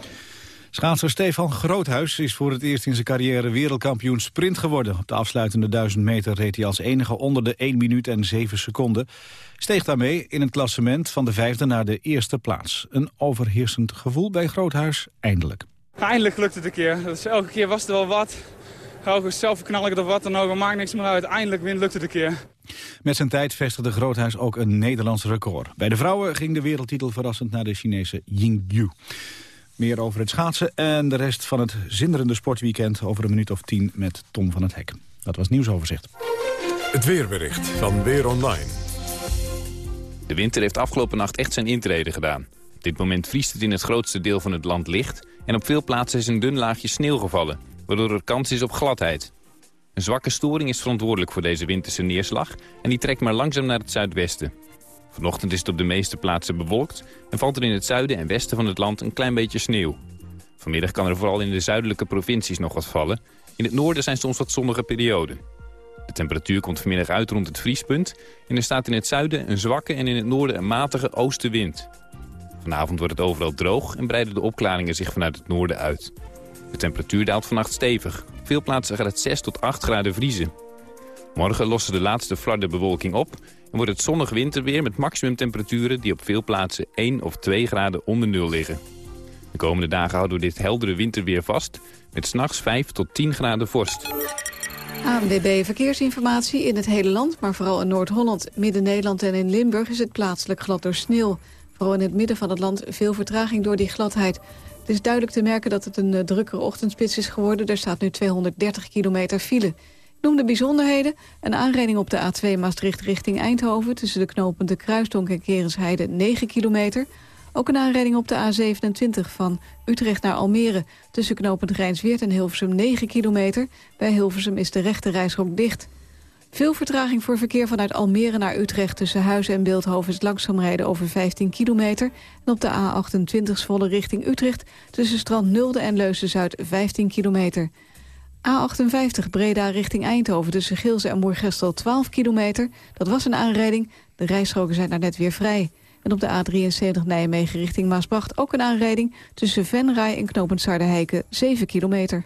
Schaatser Stefan Groothuis is voor het eerst in zijn carrière wereldkampioen sprint geworden. Op de afsluitende 1000 meter reed hij als enige onder de 1 minuut en 7 seconden. Steeg daarmee in het klassement van de vijfde naar de eerste plaats. Een overheersend gevoel bij Groothuis, eindelijk. Eindelijk lukt het een keer. Dus elke keer was er wel wat. Ook zelf knal ik of wat dan ook, maakt niks meer uit. Eindelijk win, lukt het een keer. Met zijn tijd vestigde Groothuis ook een Nederlands record. Bij de vrouwen ging de wereldtitel verrassend naar de Chinese Yingyu. Meer over het schaatsen en de rest van het zinderende sportweekend... over een minuut of tien met Tom van het Hek. Dat was nieuwsoverzicht. Het weerbericht van Weer Online. De winter heeft afgelopen nacht echt zijn intrede gedaan. Op dit moment vriest het in het grootste deel van het land licht... en op veel plaatsen is een dun laagje sneeuw gevallen... waardoor er kans is op gladheid. Een zwakke storing is verantwoordelijk voor deze winterse neerslag... en die trekt maar langzaam naar het zuidwesten. Vanochtend is het op de meeste plaatsen bewolkt... en valt er in het zuiden en westen van het land een klein beetje sneeuw. Vanmiddag kan er vooral in de zuidelijke provincies nog wat vallen. In het noorden zijn soms wat zonnige perioden. De temperatuur komt vanmiddag uit rond het vriespunt... en er staat in het zuiden een zwakke en in het noorden een matige oostenwind. Vanavond wordt het overal droog en breiden de opklaringen zich vanuit het noorden uit. De temperatuur daalt vannacht stevig. Veel plaatsen gaat het 6 tot 8 graden vriezen. Morgen lossen de laatste flardenbewolking op wordt het zonnig winterweer met maximumtemperaturen die op veel plaatsen 1 of 2 graden onder nul liggen. De komende dagen houden we dit heldere winterweer vast met s'nachts 5 tot 10 graden vorst. ANWB Verkeersinformatie in het hele land, maar vooral in Noord-Holland, Midden-Nederland en in Limburg is het plaatselijk glad door sneeuw. Vooral in het midden van het land veel vertraging door die gladheid. Het is duidelijk te merken dat het een uh, drukkere ochtendspits is geworden. Er staat nu 230 kilometer file noem de bijzonderheden. Een aanrijding op de A2 Maastricht richting Eindhoven... tussen de knopen de Kruisdonk en Kerensheide 9 kilometer. Ook een aanrijding op de A27 van Utrecht naar Almere... tussen knopend Rijnsweert en Hilversum 9 kilometer. Bij Hilversum is de rechte reisrook dicht. Veel vertraging voor verkeer vanuit Almere naar Utrecht... tussen Huizen en Beeldhoven is langzaam rijden over 15 kilometer. En op de A28 volle richting Utrecht... tussen Strand Nulde en Leusden-Zuid 15 kilometer. A58 Breda richting Eindhoven tussen Geelse en Moergestel 12 kilometer. Dat was een aanrijding. De rijstroken zijn daar net weer vrij. En op de A73 Nijmegen richting Maasbracht ook een aanrijding... tussen Venray en Knopend Saardenheiken 7 kilometer.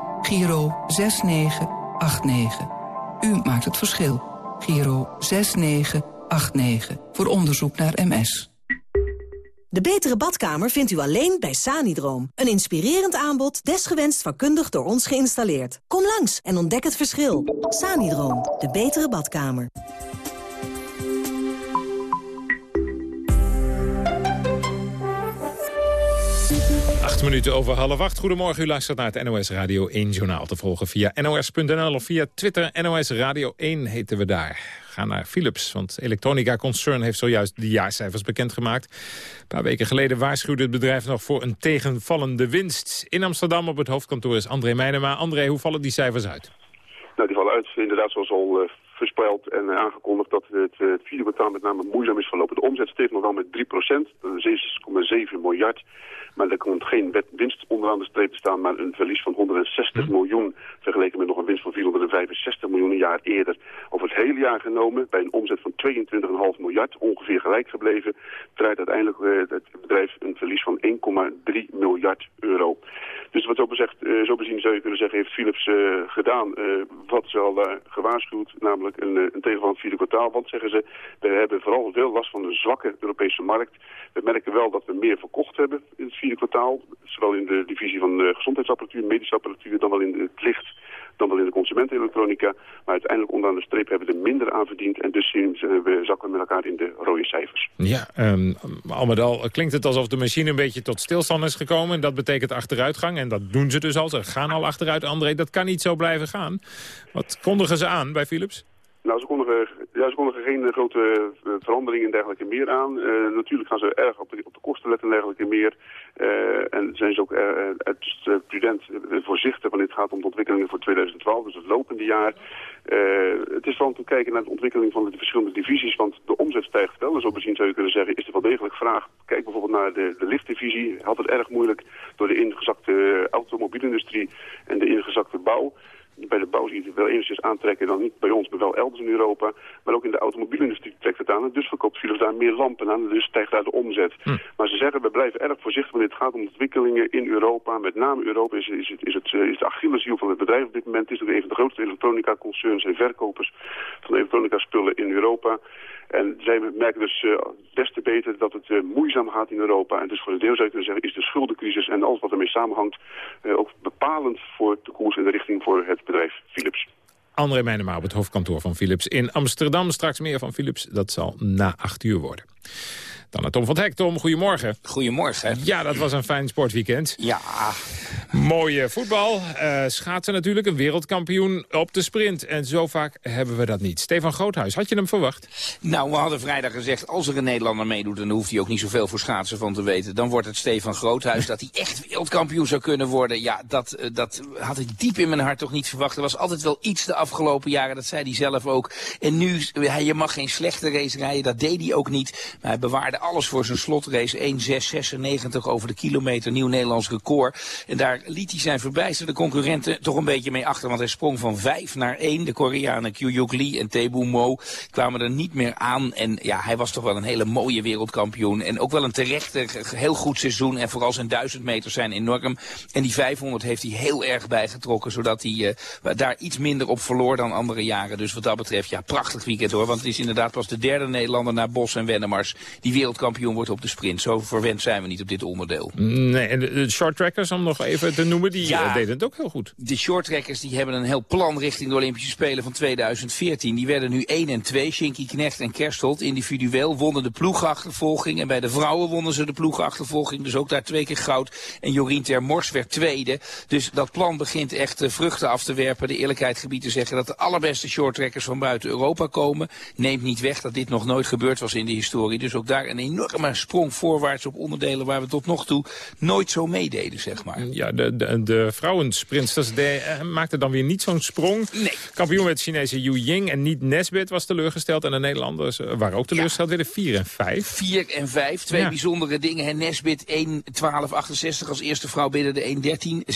Giro 6989. U maakt het verschil. Giro 6989. Voor onderzoek naar MS. De betere badkamer vindt u alleen bij Sanidroom. Een inspirerend aanbod, desgewenst vakkundig door ons geïnstalleerd. Kom langs en ontdek het verschil. Sanidroom, de betere badkamer. Acht minuten over half acht. Goedemorgen, u luistert naar het NOS Radio 1 journaal te volgen via nos.nl of via Twitter. NOS Radio 1 heten we daar. Ga naar Philips, want Electronica Concern heeft zojuist de jaarcijfers bekendgemaakt. Een paar weken geleden waarschuwde het bedrijf nog voor een tegenvallende winst. In Amsterdam op het hoofdkantoor is André Meijnema. André, hoe vallen die cijfers uit? Nou, die vallen uit, inderdaad, zoals al uh, en uh, aangekondigd... dat het, uh, het vierde kwartaal met name moeizaam is verlopen. De omzet steeg nog wel met 3 procent, 6,7 miljard. Maar er komt geen winst onderaan de streep te staan, maar een verlies van 160 hm. miljoen... vergeleken met nog een winst van 465 miljoen een jaar eerder. Over het hele jaar genomen, bij een omzet van 22,5 miljard, ongeveer gelijk gebleven... draait uiteindelijk uh, het bedrijf een verlies van 1,3 miljard euro. Dus wat zo, bezegd, uh, zo bezien zou je kunnen zeggen, heeft Philips uh, gedaan wat ze al gewaarschuwd, namelijk een, een tegenvallend vierde kwartaal. Want, zeggen ze, we hebben vooral veel last van een zwakke Europese markt. We merken wel dat we meer verkocht hebben in het vierde kwartaal. Zowel in de divisie van gezondheidsapparatuur, medische apparatuur, dan wel in het licht, dan wel in de consumentenelektronica. Maar uiteindelijk onderaan de streep hebben we er minder aan verdiend. En dus we zakken we met elkaar in de rode cijfers. Ja, um, al met al klinkt het alsof de machine een beetje tot stilstand is gekomen. En dat betekent achteruitgang. En dat doen ze dus al. Ze gaan al achteruit. André, dat kan niet zo blijven gaan. Wat kondigen ze aan bij Philips? Nou, ze kondigen, ja, ze kondigen geen grote uh, veranderingen en dergelijke meer aan. Uh, natuurlijk gaan ze erg op de, op de kosten letten en dergelijke meer. Uh, en zijn ze ook prudent voorzichtig wanneer het gaat om de ontwikkelingen voor 2012, dus het lopende jaar. het is van te kijken naar de ontwikkeling van de verschillende divisies, want de omzet stijgt wel. En zo bezien zou je kunnen zeggen, is er wel degelijk vraag. Kijk bijvoorbeeld naar de, de liftdivisie. Had het erg moeilijk door de ingezakte automobielindustrie en de ingezakte bouw bij de bouw zie je het wel enigszins aantrekken dan niet bij ons, maar wel elders in Europa. Maar ook in de automobielindustrie trekt het aan. En dus verkoopt Philips daar meer lampen aan. Dus stijgt daar de omzet. Hm. Maar ze zeggen, we blijven erg voorzichtig wanneer het gaat om ontwikkelingen in Europa. Met name Europa is, is, het, is, het, is de Achilleshiel van het bedrijf op dit moment. Het is ook een van de grootste elektronica-concerns en verkopers van elektronica-spullen in Europa. En zij merken dus uh, des te beter dat het uh, moeizaam gaat in Europa. En dus voor de deel zou je kunnen zeggen, is de schuldencrisis en alles wat ermee samenhangt... Uh, ook bepalend voor de koers en de richting voor het bedrijf Philips. André Meijnema op het hoofdkantoor van Philips in Amsterdam. Straks meer van Philips, dat zal na acht uur worden. Dan naar Tom van Hek. Tom, goedemorgen. Goedemorgen. Ja, dat was een fijn sportweekend. Ja. Mooie voetbal. Uh, schaatsen natuurlijk, een wereldkampioen op de sprint. En zo vaak hebben we dat niet. Stefan Groothuis, had je hem verwacht? Nou, we hadden vrijdag gezegd, als er een Nederlander meedoet... dan hoeft hij ook niet zoveel voor schaatsen van te weten. Dan wordt het Stefan Groothuis. dat hij echt wereldkampioen zou kunnen worden. Ja, dat, uh, dat had ik diep in mijn hart toch niet verwacht. Er was altijd wel iets de afgelopen jaren, dat zei hij zelf ook. En nu, je mag geen slechte race rijden, dat deed hij ook niet. Maar hij bewaarde alles voor zijn slotrace. 1.696 over de kilometer, nieuw Nederlands record. En daar liet hij zijn verbijsterde concurrenten toch een beetje mee achter. Want hij sprong van 5 naar 1. De Koreanen Kyuyuk Lee en Tebu Mo kwamen er niet meer aan. En ja, hij was toch wel een hele mooie wereldkampioen. En ook wel een terechte, heel goed seizoen. En vooral zijn 1000 meter zijn enorm. En die 500 heeft hij heel erg bijgetrokken. Zodat hij uh, daar iets minder op verloor dan andere jaren. Dus wat dat betreft, ja, prachtig weekend hoor. Want het is inderdaad pas de derde Nederlander na Bos en Wennemars die wereldkampioen wordt op de sprint. Zo verwend zijn we niet op dit onderdeel. Nee, en de, short trackers, om nog even te noemen, die ja, deden het ook heel goed. De short trackers die hebben een heel plan richting de Olympische Spelen van 2014. Die werden nu 1 en 2, Shinky Knecht en Kerstold. Individueel wonnen de ploegachtervolging. En bij de vrouwen wonnen ze de ploegachtervolging. Dus ook daar twee keer goud. En Jorien Termors werd tweede. Dus dat plan begint echt vruchten af te werpen. De eerlijkheid gebied te zeggen dat de allerbeste shorttrackers van buiten Europa komen. Neemt niet weg dat dit nog nooit gebeurd was in de historie. Dus ook daar een enorme sprong voorwaarts op onderdelen waar we tot nog toe nooit zo meededen, zeg maar. Ja, de, de, de vrouwensprinsters de, uh, maakten dan weer niet zo'n sprong. Nee. Kampioen met Chinese Yu Ying en niet Nesbit was teleurgesteld. En de Nederlanders uh, waren ook teleurgesteld. Ja. Werden 4 en 5. 4 en 5, twee ja. bijzondere dingen. En Nesbit 1.12.68 als eerste vrouw binnen de 1.13.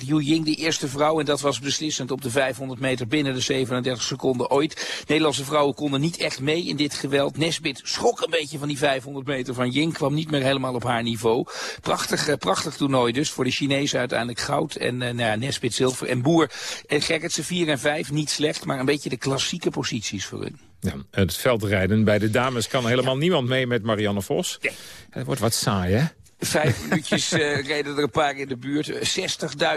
36.94 Yu Ying, de eerste vrouw. En dat was beslissend op de 500 meter binnen de 37 seconden ooit. Nederlandse vrouwen konden niet echt mee in dit geweld. Nesbit schrok een beetje van die 500 meter van Ying. Kwam niet meer helemaal op haar niveau. Prachtig, uh, prachtig toernooi dus. Voor de Chinezen uiteindelijk goud. En uh, nou ja, Nesbit zilver. En Boer en Gerritsen 4 en 5. Niet slecht, maar een beetje de klassieke posities voor hun. Ja, het veldrijden bij de dames kan helemaal ja. niemand mee met Marianne Vos. Nee. Het wordt wat saai, hè? Vijf minuutjes uh, reden er een paar in de buurt.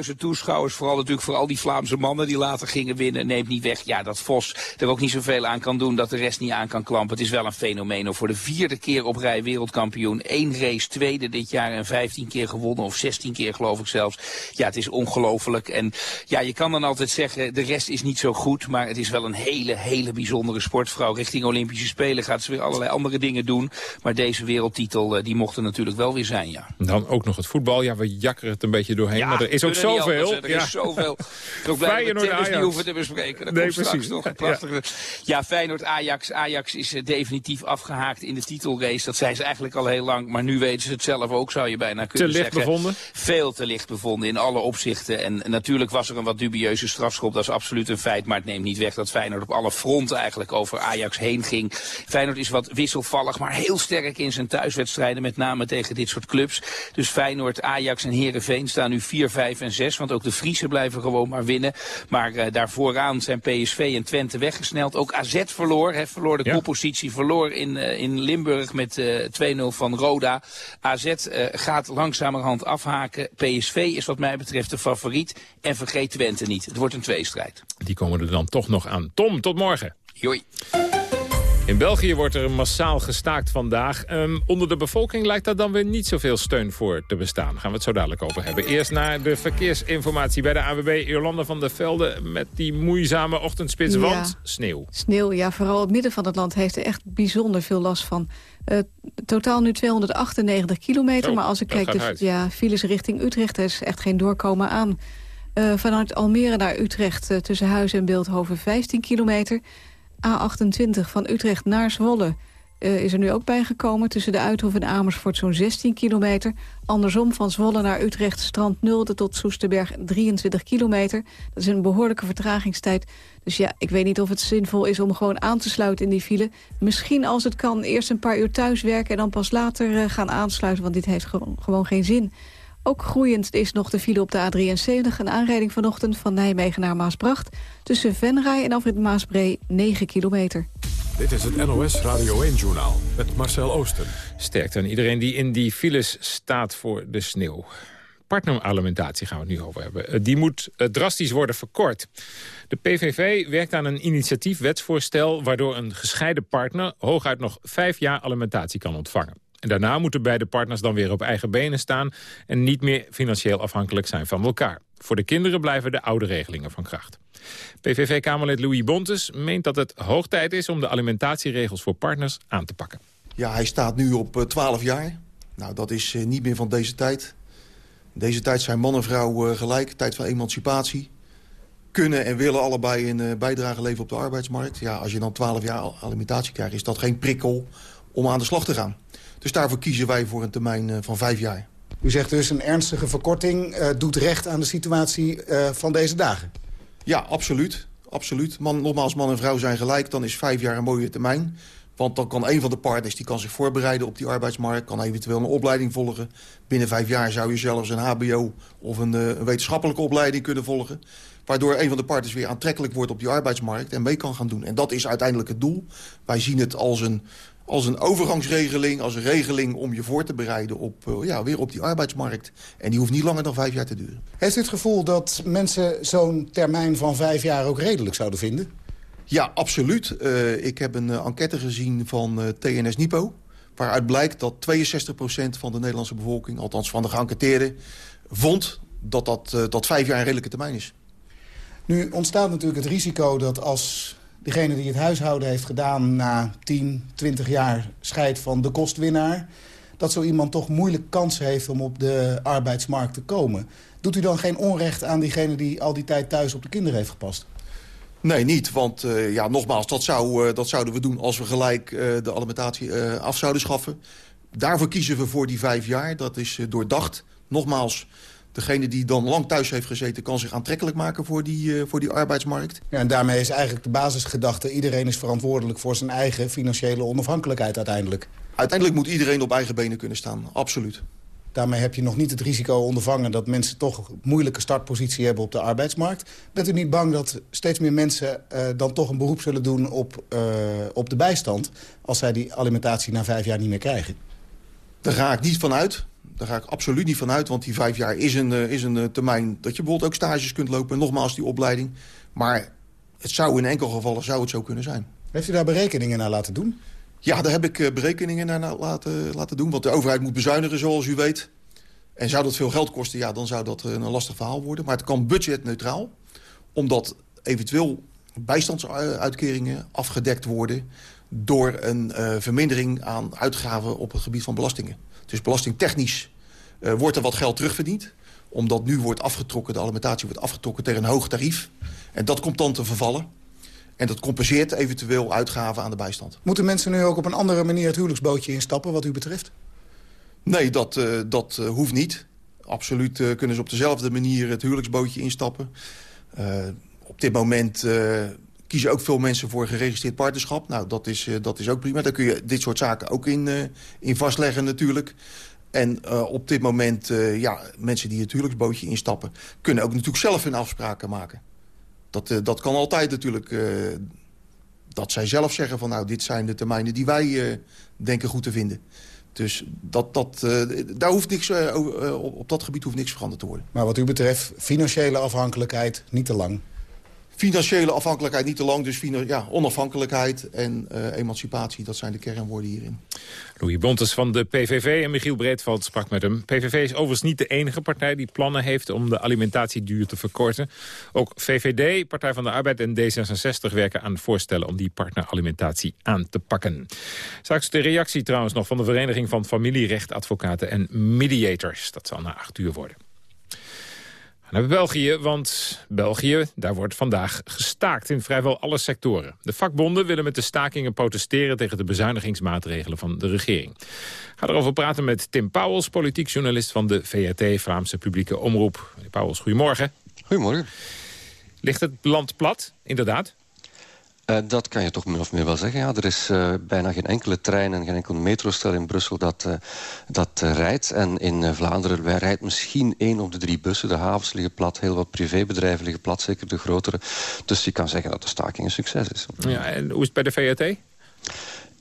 60.000 toeschouwers, vooral natuurlijk voor al die Vlaamse mannen die later gingen winnen. Neemt niet weg ja, dat Vos er ook niet zoveel aan kan doen, dat de rest niet aan kan klampen. Het is wel een fenomeen. Voor de vierde keer op rij wereldkampioen. Eén race, tweede dit jaar en 15 keer gewonnen. Of 16 keer geloof ik zelfs. Ja, het is ongelooflijk. En ja, je kan dan altijd zeggen, de rest is niet zo goed. Maar het is wel een hele, hele bijzondere sportvrouw. Richting Olympische Spelen gaat ze weer allerlei andere dingen doen. Maar deze wereldtitel, uh, die mocht er natuurlijk wel weer zijn, ja. Dan ook nog het voetbal. Ja, we jakkeren het een beetje doorheen. Ja, maar er is ook zoveel. Anders, er ja. is zoveel. Ik blij dat we niet hoeven te bespreken. Dat nee, komt precies. straks nog een prachtige... Ja, ja Feyenoord-Ajax. Ajax is uh, definitief afgehaakt in de titelrace. Dat zijn ze eigenlijk al heel lang. Maar nu weten ze het zelf ook, zou je bijna kunnen zeggen. Te licht bevonden? Veel te licht bevonden in alle opzichten. En natuurlijk was er een wat dubieuze strafschop. Dat is absoluut een feit. Maar het neemt niet weg dat Feyenoord op alle fronten eigenlijk over Ajax heen ging. Feyenoord is wat wisselvallig, maar heel sterk in zijn thuiswedstrijden. Met name tegen dit soort clubs. Dus Feyenoord, Ajax en Herenveen staan nu 4, 5 en 6. Want ook de Friesen blijven gewoon maar winnen. Maar uh, daar vooraan zijn PSV en Twente weggesneld. Ook AZ verloor. He, verloor de ja. koppositie. Verloor in, uh, in Limburg met uh, 2-0 van Roda. AZ gaat langzamerhand afhaken. PSV is wat mij betreft de favoriet. En vergeet Twente niet. Het wordt een tweestrijd. Die komen er dan toch nog aan. Tom, tot morgen. Joi. In België wordt er massaal gestaakt vandaag. Um, onder de bevolking lijkt daar dan weer niet zoveel steun voor te bestaan. Gaan we het zo dadelijk over hebben. Eerst naar de verkeersinformatie bij de AWB Jolanda van der Velde... met die moeizame ochtendspits, ja. want sneeuw. Sneeuw, ja. Vooral het midden van het land heeft er echt bijzonder veel last van. Uh, totaal nu 298 kilometer, oh, maar als ik kijk... De ja, files richting Utrecht er is echt geen doorkomen aan. Uh, vanuit Almere naar Utrecht uh, tussen Huis en Beeldhoven 15 kilometer... A28 van Utrecht naar Zwolle uh, is er nu ook bijgekomen. Tussen de Uithof en Amersfoort zo'n 16 kilometer. Andersom van Zwolle naar Utrecht strand 0 tot Soesterberg 23 kilometer. Dat is een behoorlijke vertragingstijd. Dus ja, ik weet niet of het zinvol is om gewoon aan te sluiten in die file. Misschien als het kan eerst een paar uur thuiswerken... en dan pas later uh, gaan aansluiten, want dit heeft gewoon, gewoon geen zin. Ook groeiend is nog de file op de A73. Een aanrijding vanochtend van Nijmegen naar Maasbracht. Tussen Venray en Afrit Maasbree 9 kilometer. Dit is het NOS Radio 1-journaal met Marcel Oosten. Sterkte aan iedereen die in die files staat voor de sneeuw. Partneralimentatie gaan we het nu over hebben. Eh, die moet eh, drastisch worden verkort. De PVV werkt aan een initiatief wetsvoorstel... waardoor een gescheiden partner hooguit nog vijf jaar alimentatie kan ontvangen. En daarna moeten beide partners dan weer op eigen benen staan... en niet meer financieel afhankelijk zijn van elkaar. Voor de kinderen blijven de oude regelingen van kracht. PVV-Kamerlid Louis Bontes meent dat het hoog tijd is... om de alimentatieregels voor partners aan te pakken. Ja, hij staat nu op 12 jaar. Nou, dat is uh, niet meer van deze tijd. Deze tijd zijn man en vrouw uh, gelijk. Tijd van emancipatie. Kunnen en willen allebei een bijdrage leveren op de arbeidsmarkt. Ja, als je dan 12 jaar alimentatie krijgt... is dat geen prikkel om aan de slag te gaan. Dus daarvoor kiezen wij voor een termijn uh, van vijf jaar. U zegt dus een ernstige verkorting uh, doet recht aan de situatie uh, van deze dagen? Ja, absoluut. absoluut. Man, nogmaals, man en vrouw zijn gelijk. Dan is vijf jaar een mooie termijn. Want dan kan een van de partners die kan zich voorbereiden op die arbeidsmarkt... kan eventueel een opleiding volgen. Binnen vijf jaar zou je zelfs een hbo of een, een wetenschappelijke opleiding kunnen volgen. Waardoor een van de partners weer aantrekkelijk wordt op die arbeidsmarkt... en mee kan gaan doen. En dat is uiteindelijk het doel. Wij zien het als een als een overgangsregeling, als een regeling om je voor te bereiden op, uh, ja, weer op die arbeidsmarkt. En die hoeft niet langer dan vijf jaar te duren. Heeft u het gevoel dat mensen zo'n termijn van vijf jaar ook redelijk zouden vinden? Ja, absoluut. Uh, ik heb een uh, enquête gezien van TNS Nipo. Waaruit blijkt dat 62% van de Nederlandse bevolking, althans van de geënquêteerden, vond dat, dat, dat vijf jaar een redelijke termijn is. Nu ontstaat natuurlijk het risico dat als degene die het huishouden heeft gedaan... na 10, 20 jaar scheidt van de kostwinnaar... dat zo iemand toch moeilijk kans heeft om op de arbeidsmarkt te komen. Doet u dan geen onrecht aan diegene die al die tijd thuis op de kinderen heeft gepast? Nee, niet. Want uh, ja, nogmaals, dat, zou, uh, dat zouden we doen als we gelijk uh, de alimentatie af zouden schaffen. Daarvoor kiezen we voor die vijf jaar. Dat is doordacht. Nogmaals, degene die dan lang thuis heeft gezeten... kan zich aantrekkelijk maken voor die, uh, voor die arbeidsmarkt. Ja, en daarmee is eigenlijk de basisgedachte... iedereen is verantwoordelijk voor zijn eigen financiële onafhankelijkheid uiteindelijk. Uiteindelijk moet iedereen op eigen benen kunnen staan, absoluut. Daarmee heb je nog niet het risico ondervangen dat mensen toch een moeilijke startpositie hebben op de arbeidsmarkt. Bent u niet bang dat steeds meer mensen uh, dan toch een beroep zullen doen op, uh, op de bijstand... als zij die alimentatie na vijf jaar niet meer krijgen? Daar ga ik niet van uit. Daar ga ik absoluut niet van uit, want die vijf jaar is een, is een termijn... dat je bijvoorbeeld ook stages kunt lopen. Nogmaals, die opleiding. Maar het zou in enkel gevallen zou het zo kunnen zijn. Heeft u daar berekeningen naar laten doen? Ja, daar heb ik berekeningen naar laten, laten doen. Want de overheid moet bezuinigen, zoals u weet. En zou dat veel geld kosten, ja, dan zou dat een lastig verhaal worden. Maar het kan budgetneutraal, omdat eventueel bijstandsuitkeringen afgedekt worden... door een uh, vermindering aan uitgaven op het gebied van belastingen. Dus belastingtechnisch uh, wordt er wat geld terugverdiend omdat nu wordt afgetrokken, de alimentatie wordt afgetrokken tegen een hoog tarief. En dat komt dan te vervallen. En dat compenseert eventueel uitgaven aan de bijstand. Moeten mensen nu ook op een andere manier het huwelijksbootje instappen wat u betreft? Nee, dat, uh, dat uh, hoeft niet. Absoluut kunnen ze op dezelfde manier het huwelijksbootje instappen. op dit moment kiezen ook veel mensen voor geregistreerd partnerschap. Nou, dat is, dat is ook prima. Daar kun je dit soort zaken ook in, in vastleggen natuurlijk. En uh, op dit moment, ja, mensen die het huwelijksbootje instappen... kunnen ook natuurlijk zelf hun afspraken maken. Dat, dat kan altijd natuurlijk. dat zij zelf zeggen van... nou, dit zijn de termijnen die wij denken goed te vinden. Dus dat, dat, daar hoeft niks, op dat gebied hoeft niks veranderd te worden. Maar wat u betreft, financiële afhankelijkheid niet te lang? Financiële afhankelijkheid niet te lang, dus ja, onafhankelijkheid en uh, emancipatie, dat zijn de kernwoorden hierin. Louis Bontes van de PVV en Michiel Breedveld sprak met hem. PVV is overigens niet de enige partij die plannen heeft om de alimentatieduur te verkorten. Ook VVD, Partij van de Arbeid en D66 werken aan voorstellen om die partneralimentatie aan te pakken. Straks de reactie trouwens nog van de Vereniging van Familierechtadvocaten en Mediators. Dat zal na acht uur worden naar België, want België, daar wordt vandaag gestaakt in vrijwel alle sectoren. De vakbonden willen met de stakingen protesteren tegen de bezuinigingsmaatregelen van de regering. Ik ga erover praten met Tim Pauwels, politiek journalist van de VRT, Vlaamse publieke omroep. Meneer Pauwels, goedemorgen. Goedemorgen. Ligt het land plat, inderdaad? Uh, dat kan je toch min of meer wel zeggen. Ja, er is uh, bijna geen enkele trein en geen enkel metrostel in Brussel dat, uh, dat rijdt. En in Vlaanderen rijdt misschien één op de drie bussen. De havens liggen plat, heel wat privébedrijven liggen plat, zeker de grotere. Dus je kan zeggen dat de staking een succes is. Ja, en hoe is het bij de VRT?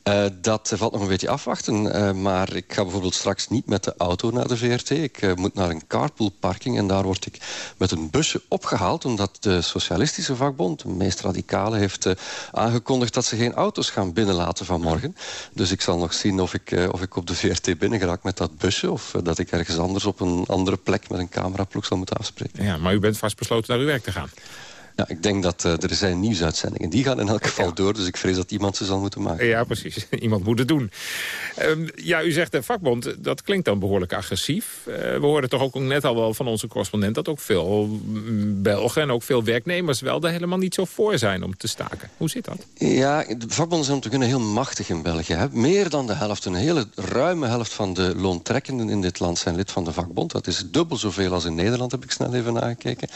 Uh, dat valt nog een beetje afwachten. Uh, maar ik ga bijvoorbeeld straks niet met de auto naar de VRT. Ik uh, moet naar een carpoolparking en daar word ik met een busje opgehaald... omdat de Socialistische Vakbond, de meest radicale... heeft aangekondigd dat ze geen auto's gaan binnenlaten vanmorgen. Dus ik zal nog zien of ik, of ik op de VRT binnen geraak met dat busje... of dat ik ergens anders op een andere plek met een cameraploeg zal moeten afspreken. Ja, maar u bent vastbesloten naar uw werk te gaan. Ja, ik denk dat uh, er zijn nieuwsuitzendingen. Die gaan in elk geval door, dus ik vrees dat iemand ze zal moeten maken. Ja, precies. Iemand moet het doen. Um, ja, u zegt de vakbond, dat klinkt dan behoorlijk agressief. Uh, we hoorden toch ook net al wel van onze correspondent... dat ook veel Belgen en ook veel werknemers wel er helemaal niet zo voor zijn om te staken. Hoe zit dat? Ja, de vakbonden zijn natuurlijk heel machtig in België. Hè. Meer dan de helft, een hele ruime helft van de loontrekkenden in dit land... zijn lid van de vakbond. Dat is dubbel zoveel als in Nederland, heb ik snel even nagekeken.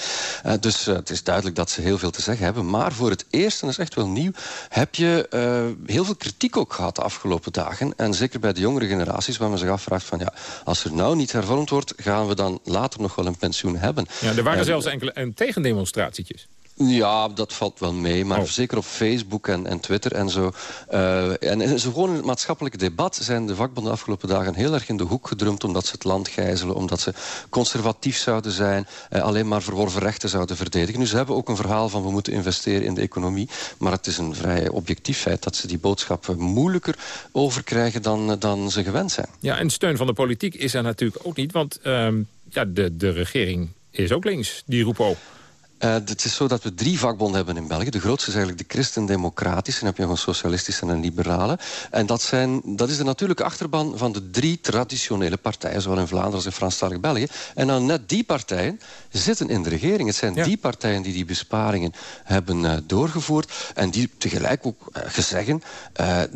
Uh, dus het is duidelijk dat ze heel veel te zeggen hebben. Maar voor het eerst, en dat is echt wel nieuw... heb je uh, heel veel kritiek ook gehad de afgelopen dagen. En zeker bij de jongere generaties, waar men zich afvraagt van... ja, als er nou niet hervormd wordt, gaan we dan later nog wel een pensioen hebben. Ja, er waren zelfs enkele en tegendemonstratietjes. Ja, dat valt wel mee. Maar oh. zeker op Facebook en, en Twitter en zo. Uh, en, en, zo gewoon in het maatschappelijke debat zijn de vakbonden de afgelopen dagen heel erg in de hoek gedrumd omdat ze het land gijzelen, omdat ze conservatief zouden zijn, uh, alleen maar verworven rechten zouden verdedigen. Nu, ze hebben ook een verhaal van we moeten investeren in de economie. Maar het is een vrij objectief feit dat ze die boodschap moeilijker overkrijgen dan, dan ze gewend zijn. Ja, en steun van de politiek is er natuurlijk ook niet, want uh, ja, de, de regering is ook links, die roept ook. Uh, het is zo dat we drie vakbonden hebben in België. De grootste is eigenlijk de christendemocratische. Dan heb je nog een socialistische en een liberale. En dat, zijn, dat is de natuurlijke achterban van de drie traditionele partijen... zowel in Vlaanderen als in Franstalig België. En dan net die partijen zitten in de regering. Het zijn ja. die partijen die die besparingen hebben uh, doorgevoerd... en die tegelijk ook uh, gezeggen...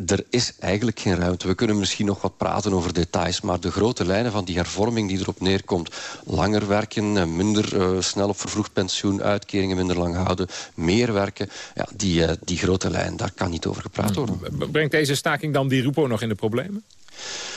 er is eigenlijk geen ruimte. We kunnen misschien nog wat praten over details... maar de grote lijnen van die hervorming die erop neerkomt... langer werken, minder snel op vervroegd pensioen uitkeringen minder lang houden, meer werken. Ja, die, uh, die grote lijn, daar kan niet over gepraat worden. Brengt deze staking dan die Rupo nog in de problemen?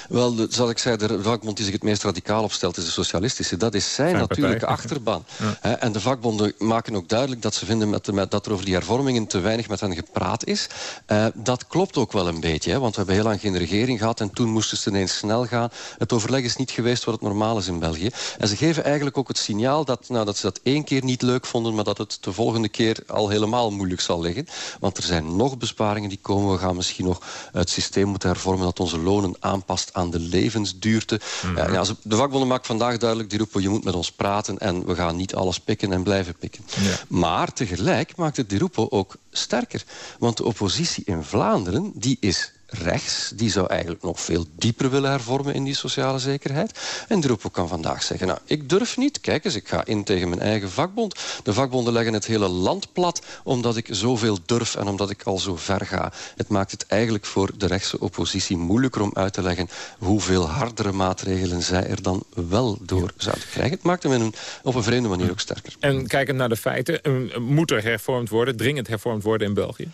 Wel, de, zoals ik zei, de vakbond die zich het meest radicaal opstelt... is de socialistische. Dat is zijn, natuurlijke achterban. en de vakbonden maken ook duidelijk dat ze vinden... Met, met, dat er over die hervormingen te weinig met hen gepraat is. Uh, dat klopt ook wel een beetje, hè, want we hebben heel lang geen regering gehad... en toen moesten ze ineens snel gaan. Het overleg is niet geweest wat het normaal is in België. En ze geven eigenlijk ook het signaal dat, nou, dat ze dat één keer niet leuk vonden... maar dat het de volgende keer al helemaal moeilijk zal liggen. Want er zijn nog besparingen die komen. We gaan misschien nog het systeem moeten hervormen... dat onze lonen aanpast aan de levensduurte. Mm -hmm. ja, de vakbonden maken vandaag duidelijk... die roepen, je moet met ons praten... en we gaan niet alles pikken en blijven pikken. Ja. Maar tegelijk maakt het die roepen ook sterker. Want de oppositie in Vlaanderen die is rechts. Die zou eigenlijk nog veel dieper willen hervormen in die sociale zekerheid. En de Roepo kan vandaag zeggen, nou, ik durf niet. Kijk eens, ik ga in tegen mijn eigen vakbond. De vakbonden leggen het hele land plat omdat ik zoveel durf en omdat ik al zo ver ga. Het maakt het eigenlijk voor de rechtse oppositie moeilijker om uit te leggen hoeveel hardere maatregelen zij er dan wel door zouden krijgen. Het maakt hem op een vreemde manier ook sterker. En kijkend naar de feiten, moet er hervormd worden, dringend hervormd worden in België?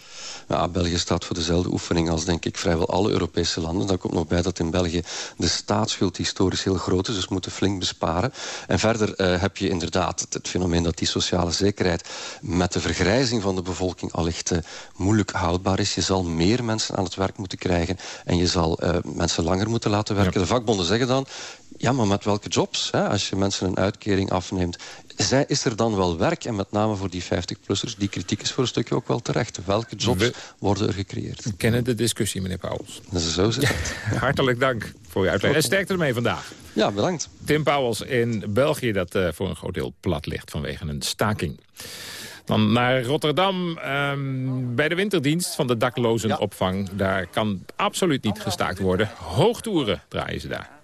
Ja, België staat voor dezelfde oefening als, denk ik, vrijwel alle Europese landen. Dan komt nog bij dat in België de staatsschuld historisch heel groot is. Dus we moeten flink besparen. En verder uh, heb je inderdaad het, het, fenomeen dat die sociale zekerheid... met de vergrijzing van de bevolking allicht uh, moeilijk houdbaar is. Je zal meer mensen aan het werk moeten krijgen. En je zal uh, mensen langer moeten laten werken. Ja. De vakbonden zeggen dan... Ja, maar met welke jobs? Hè? Als je mensen een uitkering afneemt zij, is er dan wel werk? En met name voor die 50-plussers, die kritiek is voor een stukje ook wel terecht. Welke jobs We worden er gecreëerd? We kennen de discussie, meneer Pauwels. Dat is zo zit ja, Hartelijk dank voor uw uitleg. En sterkte ermee vandaag. Ja, bedankt. Tim Pauwels in België, dat uh, voor een groot deel plat ligt vanwege een staking. Dan naar Rotterdam. Um, bij de winterdienst van de daklozenopvang. Daar kan absoluut niet gestaakt worden. Hoogtoeren draaien ze daar.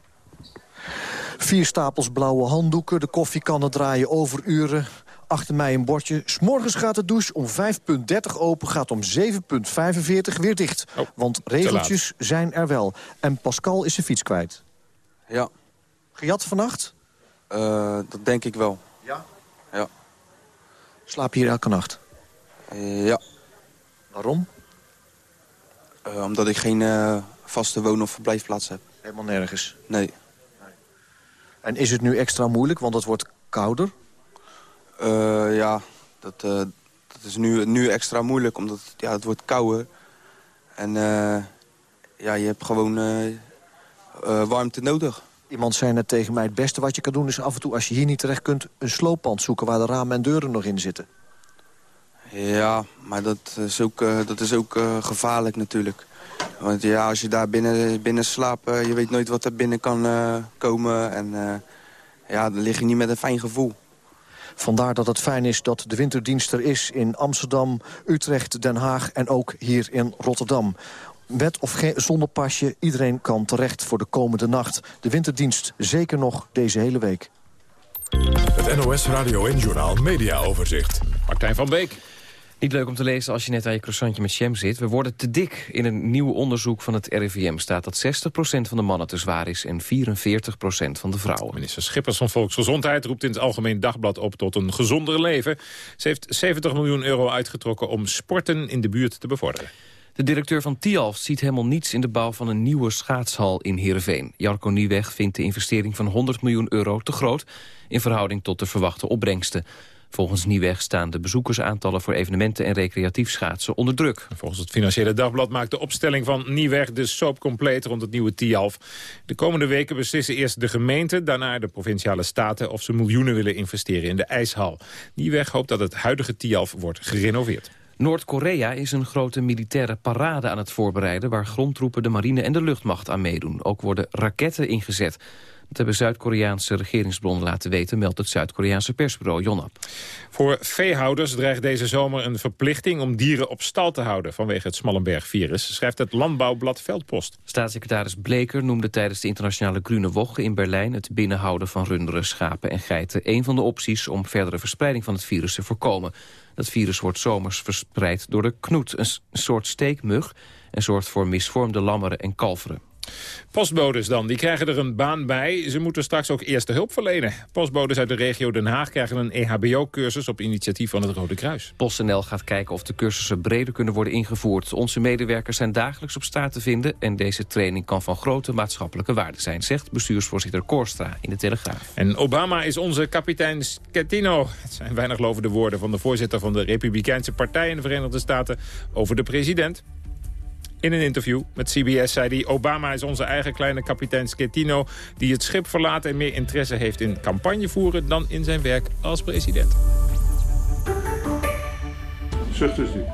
Vier stapels blauwe handdoeken, de koffiekannen draaien overuren. Achter mij een bordje. S'morgens gaat de douche om 5,30 open, gaat om 7,45 weer dicht. Oh, Want regeltjes zijn er wel. En Pascal is zijn fiets kwijt. Ja. Gejat vannacht? Uh, dat denk ik wel. Ja? Ja. Slaap je hier elke nacht? Uh, ja. Waarom? Uh, omdat ik geen uh, vaste woon- of verblijfplaats heb. Helemaal nergens? Nee. En is het nu extra moeilijk, want het wordt kouder? Uh, ja, dat, uh, dat is nu, nu extra moeilijk, omdat ja, het wordt kouder. En uh, ja, je hebt gewoon warmte nodig. Iemand zei net tegen mij, het beste wat je kan doen is af en toe... als je hier niet terecht kunt, een slooppand zoeken... waar de ramen en deuren nog in zitten. Ja, maar dat is ook, dat is ook gevaarlijk natuurlijk. Want ja, als je daar binnen, binnen slaapt, uh, je weet nooit wat er binnen kan uh, komen. En uh, ja, dan lig je niet met een fijn gevoel. Vandaar dat het fijn is dat de winterdienst er is in Amsterdam, Utrecht, Den Haag en ook hier in Rotterdam. Wet of geen, zonder pasje, iedereen kan terecht voor de komende nacht. De winterdienst zeker nog deze hele week. Het NOS Radio en Journaal Media Overzicht. Martijn van Beek. Niet leuk om te lezen als je net aan je croissantje met jam zit. We worden te dik. In een nieuw onderzoek van het RIVM staat dat 60% van de mannen te zwaar is... en 44% van de vrouwen. Minister Schippers van Volksgezondheid roept in het Algemeen Dagblad op... tot een gezonder leven. Ze heeft 70 miljoen euro uitgetrokken om sporten in de buurt te bevorderen. De directeur van Tialf ziet helemaal niets in de bouw van een nieuwe schaatshal in Heerenveen. Jarko Nieweg vindt de investering van 100 miljoen euro te groot... in verhouding tot de verwachte opbrengsten. Volgens Nieweg staan de bezoekersaantallen voor evenementen en recreatief schaatsen onder druk. Volgens het Financiële Dagblad maakt de opstelling van Nieweg de soap compleet rond het nieuwe Tialf. De komende weken beslissen eerst de gemeente, daarna de provinciale staten of ze miljoenen willen investeren in de ijshal. Nieweg hoopt dat het huidige Tialf wordt gerenoveerd. Noord-Korea is een grote militaire parade aan het voorbereiden... waar grondtroepen de marine en de luchtmacht aan meedoen. Ook worden raketten ingezet. Dat hebben Zuid-Koreaanse regeringsbronnen laten weten... meldt het Zuid-Koreaanse persbureau Yonhap. Voor veehouders dreigt deze zomer een verplichting om dieren op stal te houden... vanwege het Smallenberg-virus, schrijft het Landbouwblad Veldpost. Staatssecretaris Bleker noemde tijdens de internationale Grüne Woche in Berlijn... het binnenhouden van runderen, schapen en geiten... een van de opties om verdere verspreiding van het virus te voorkomen. Dat virus wordt zomers verspreid door de knoet, een soort steekmug... en zorgt voor misvormde lammeren en kalveren. Postbodes dan, die krijgen er een baan bij. Ze moeten straks ook eerste hulp verlenen. Postbodes uit de regio Den Haag krijgen een EHBO-cursus... op initiatief van het Rode Kruis. PostNL gaat kijken of de cursussen breder kunnen worden ingevoerd. Onze medewerkers zijn dagelijks op straat te vinden... en deze training kan van grote maatschappelijke waarde zijn... zegt bestuursvoorzitter Koorstra in de Telegraaf. En Obama is onze kapitein Schettino. Het zijn weinig lovende woorden van de voorzitter van de Republikeinse Partij in de Verenigde Staten... over de president. In een interview met CBS zei hij... Obama is onze eigen kleine kapitein Schettino... die het schip verlaat en meer interesse heeft in campagne voeren... dan in zijn werk als president. Zucht dus diep.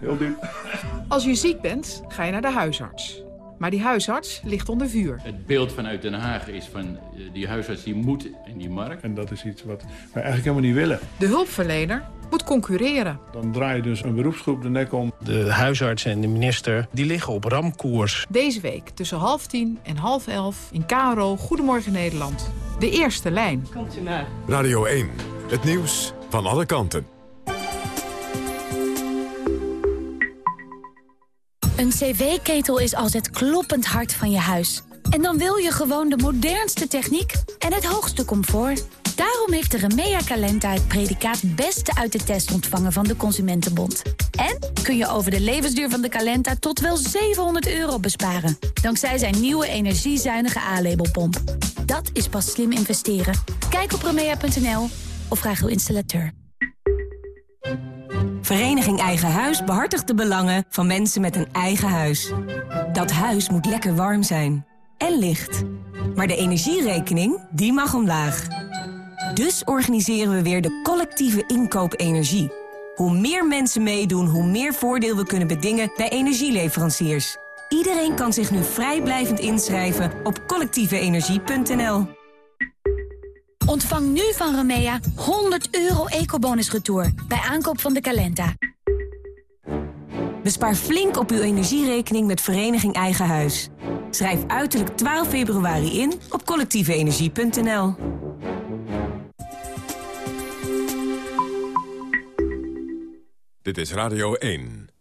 Heel diep. Als je ziek bent, ga je naar de huisarts. Maar die huisarts ligt onder vuur. Het beeld vanuit Den Haag is van eh, die huisarts die moet en die markt. En dat is iets wat wij eigenlijk helemaal niet willen. De hulpverlener moet concurreren. Dan draai je dus een beroepsgroep de nek om. De huisarts en de minister die liggen op ramkoers. Deze week tussen half tien en half elf in KRO Goedemorgen Nederland. De eerste lijn. Komt u maar. Radio 1, het nieuws van alle kanten. Een cv-ketel is als het kloppend hart van je huis. En dan wil je gewoon de modernste techniek en het hoogste comfort. Daarom heeft de Remea Calenta het predicaat Beste uit de test ontvangen van de Consumentenbond. En kun je over de levensduur van de Calenta tot wel 700 euro besparen. Dankzij zijn nieuwe energiezuinige A-labelpomp. Dat is pas slim investeren. Kijk op remea.nl of vraag uw installateur. Vereniging Eigen Huis behartigt de belangen van mensen met een eigen huis. Dat huis moet lekker warm zijn. En licht. Maar de energierekening, die mag omlaag. Dus organiseren we weer de collectieve inkoop energie. Hoe meer mensen meedoen, hoe meer voordeel we kunnen bedingen bij energieleveranciers. Iedereen kan zich nu vrijblijvend inschrijven op collectieveenergie.nl. Ontvang nu van Remea 100 euro ecobonus retour bij aankoop van de Calenta. Bespaar flink op uw energierekening met Vereniging Eigen Huis. Schrijf uiterlijk 12 februari in op collectieveenergie.nl. Dit is Radio 1.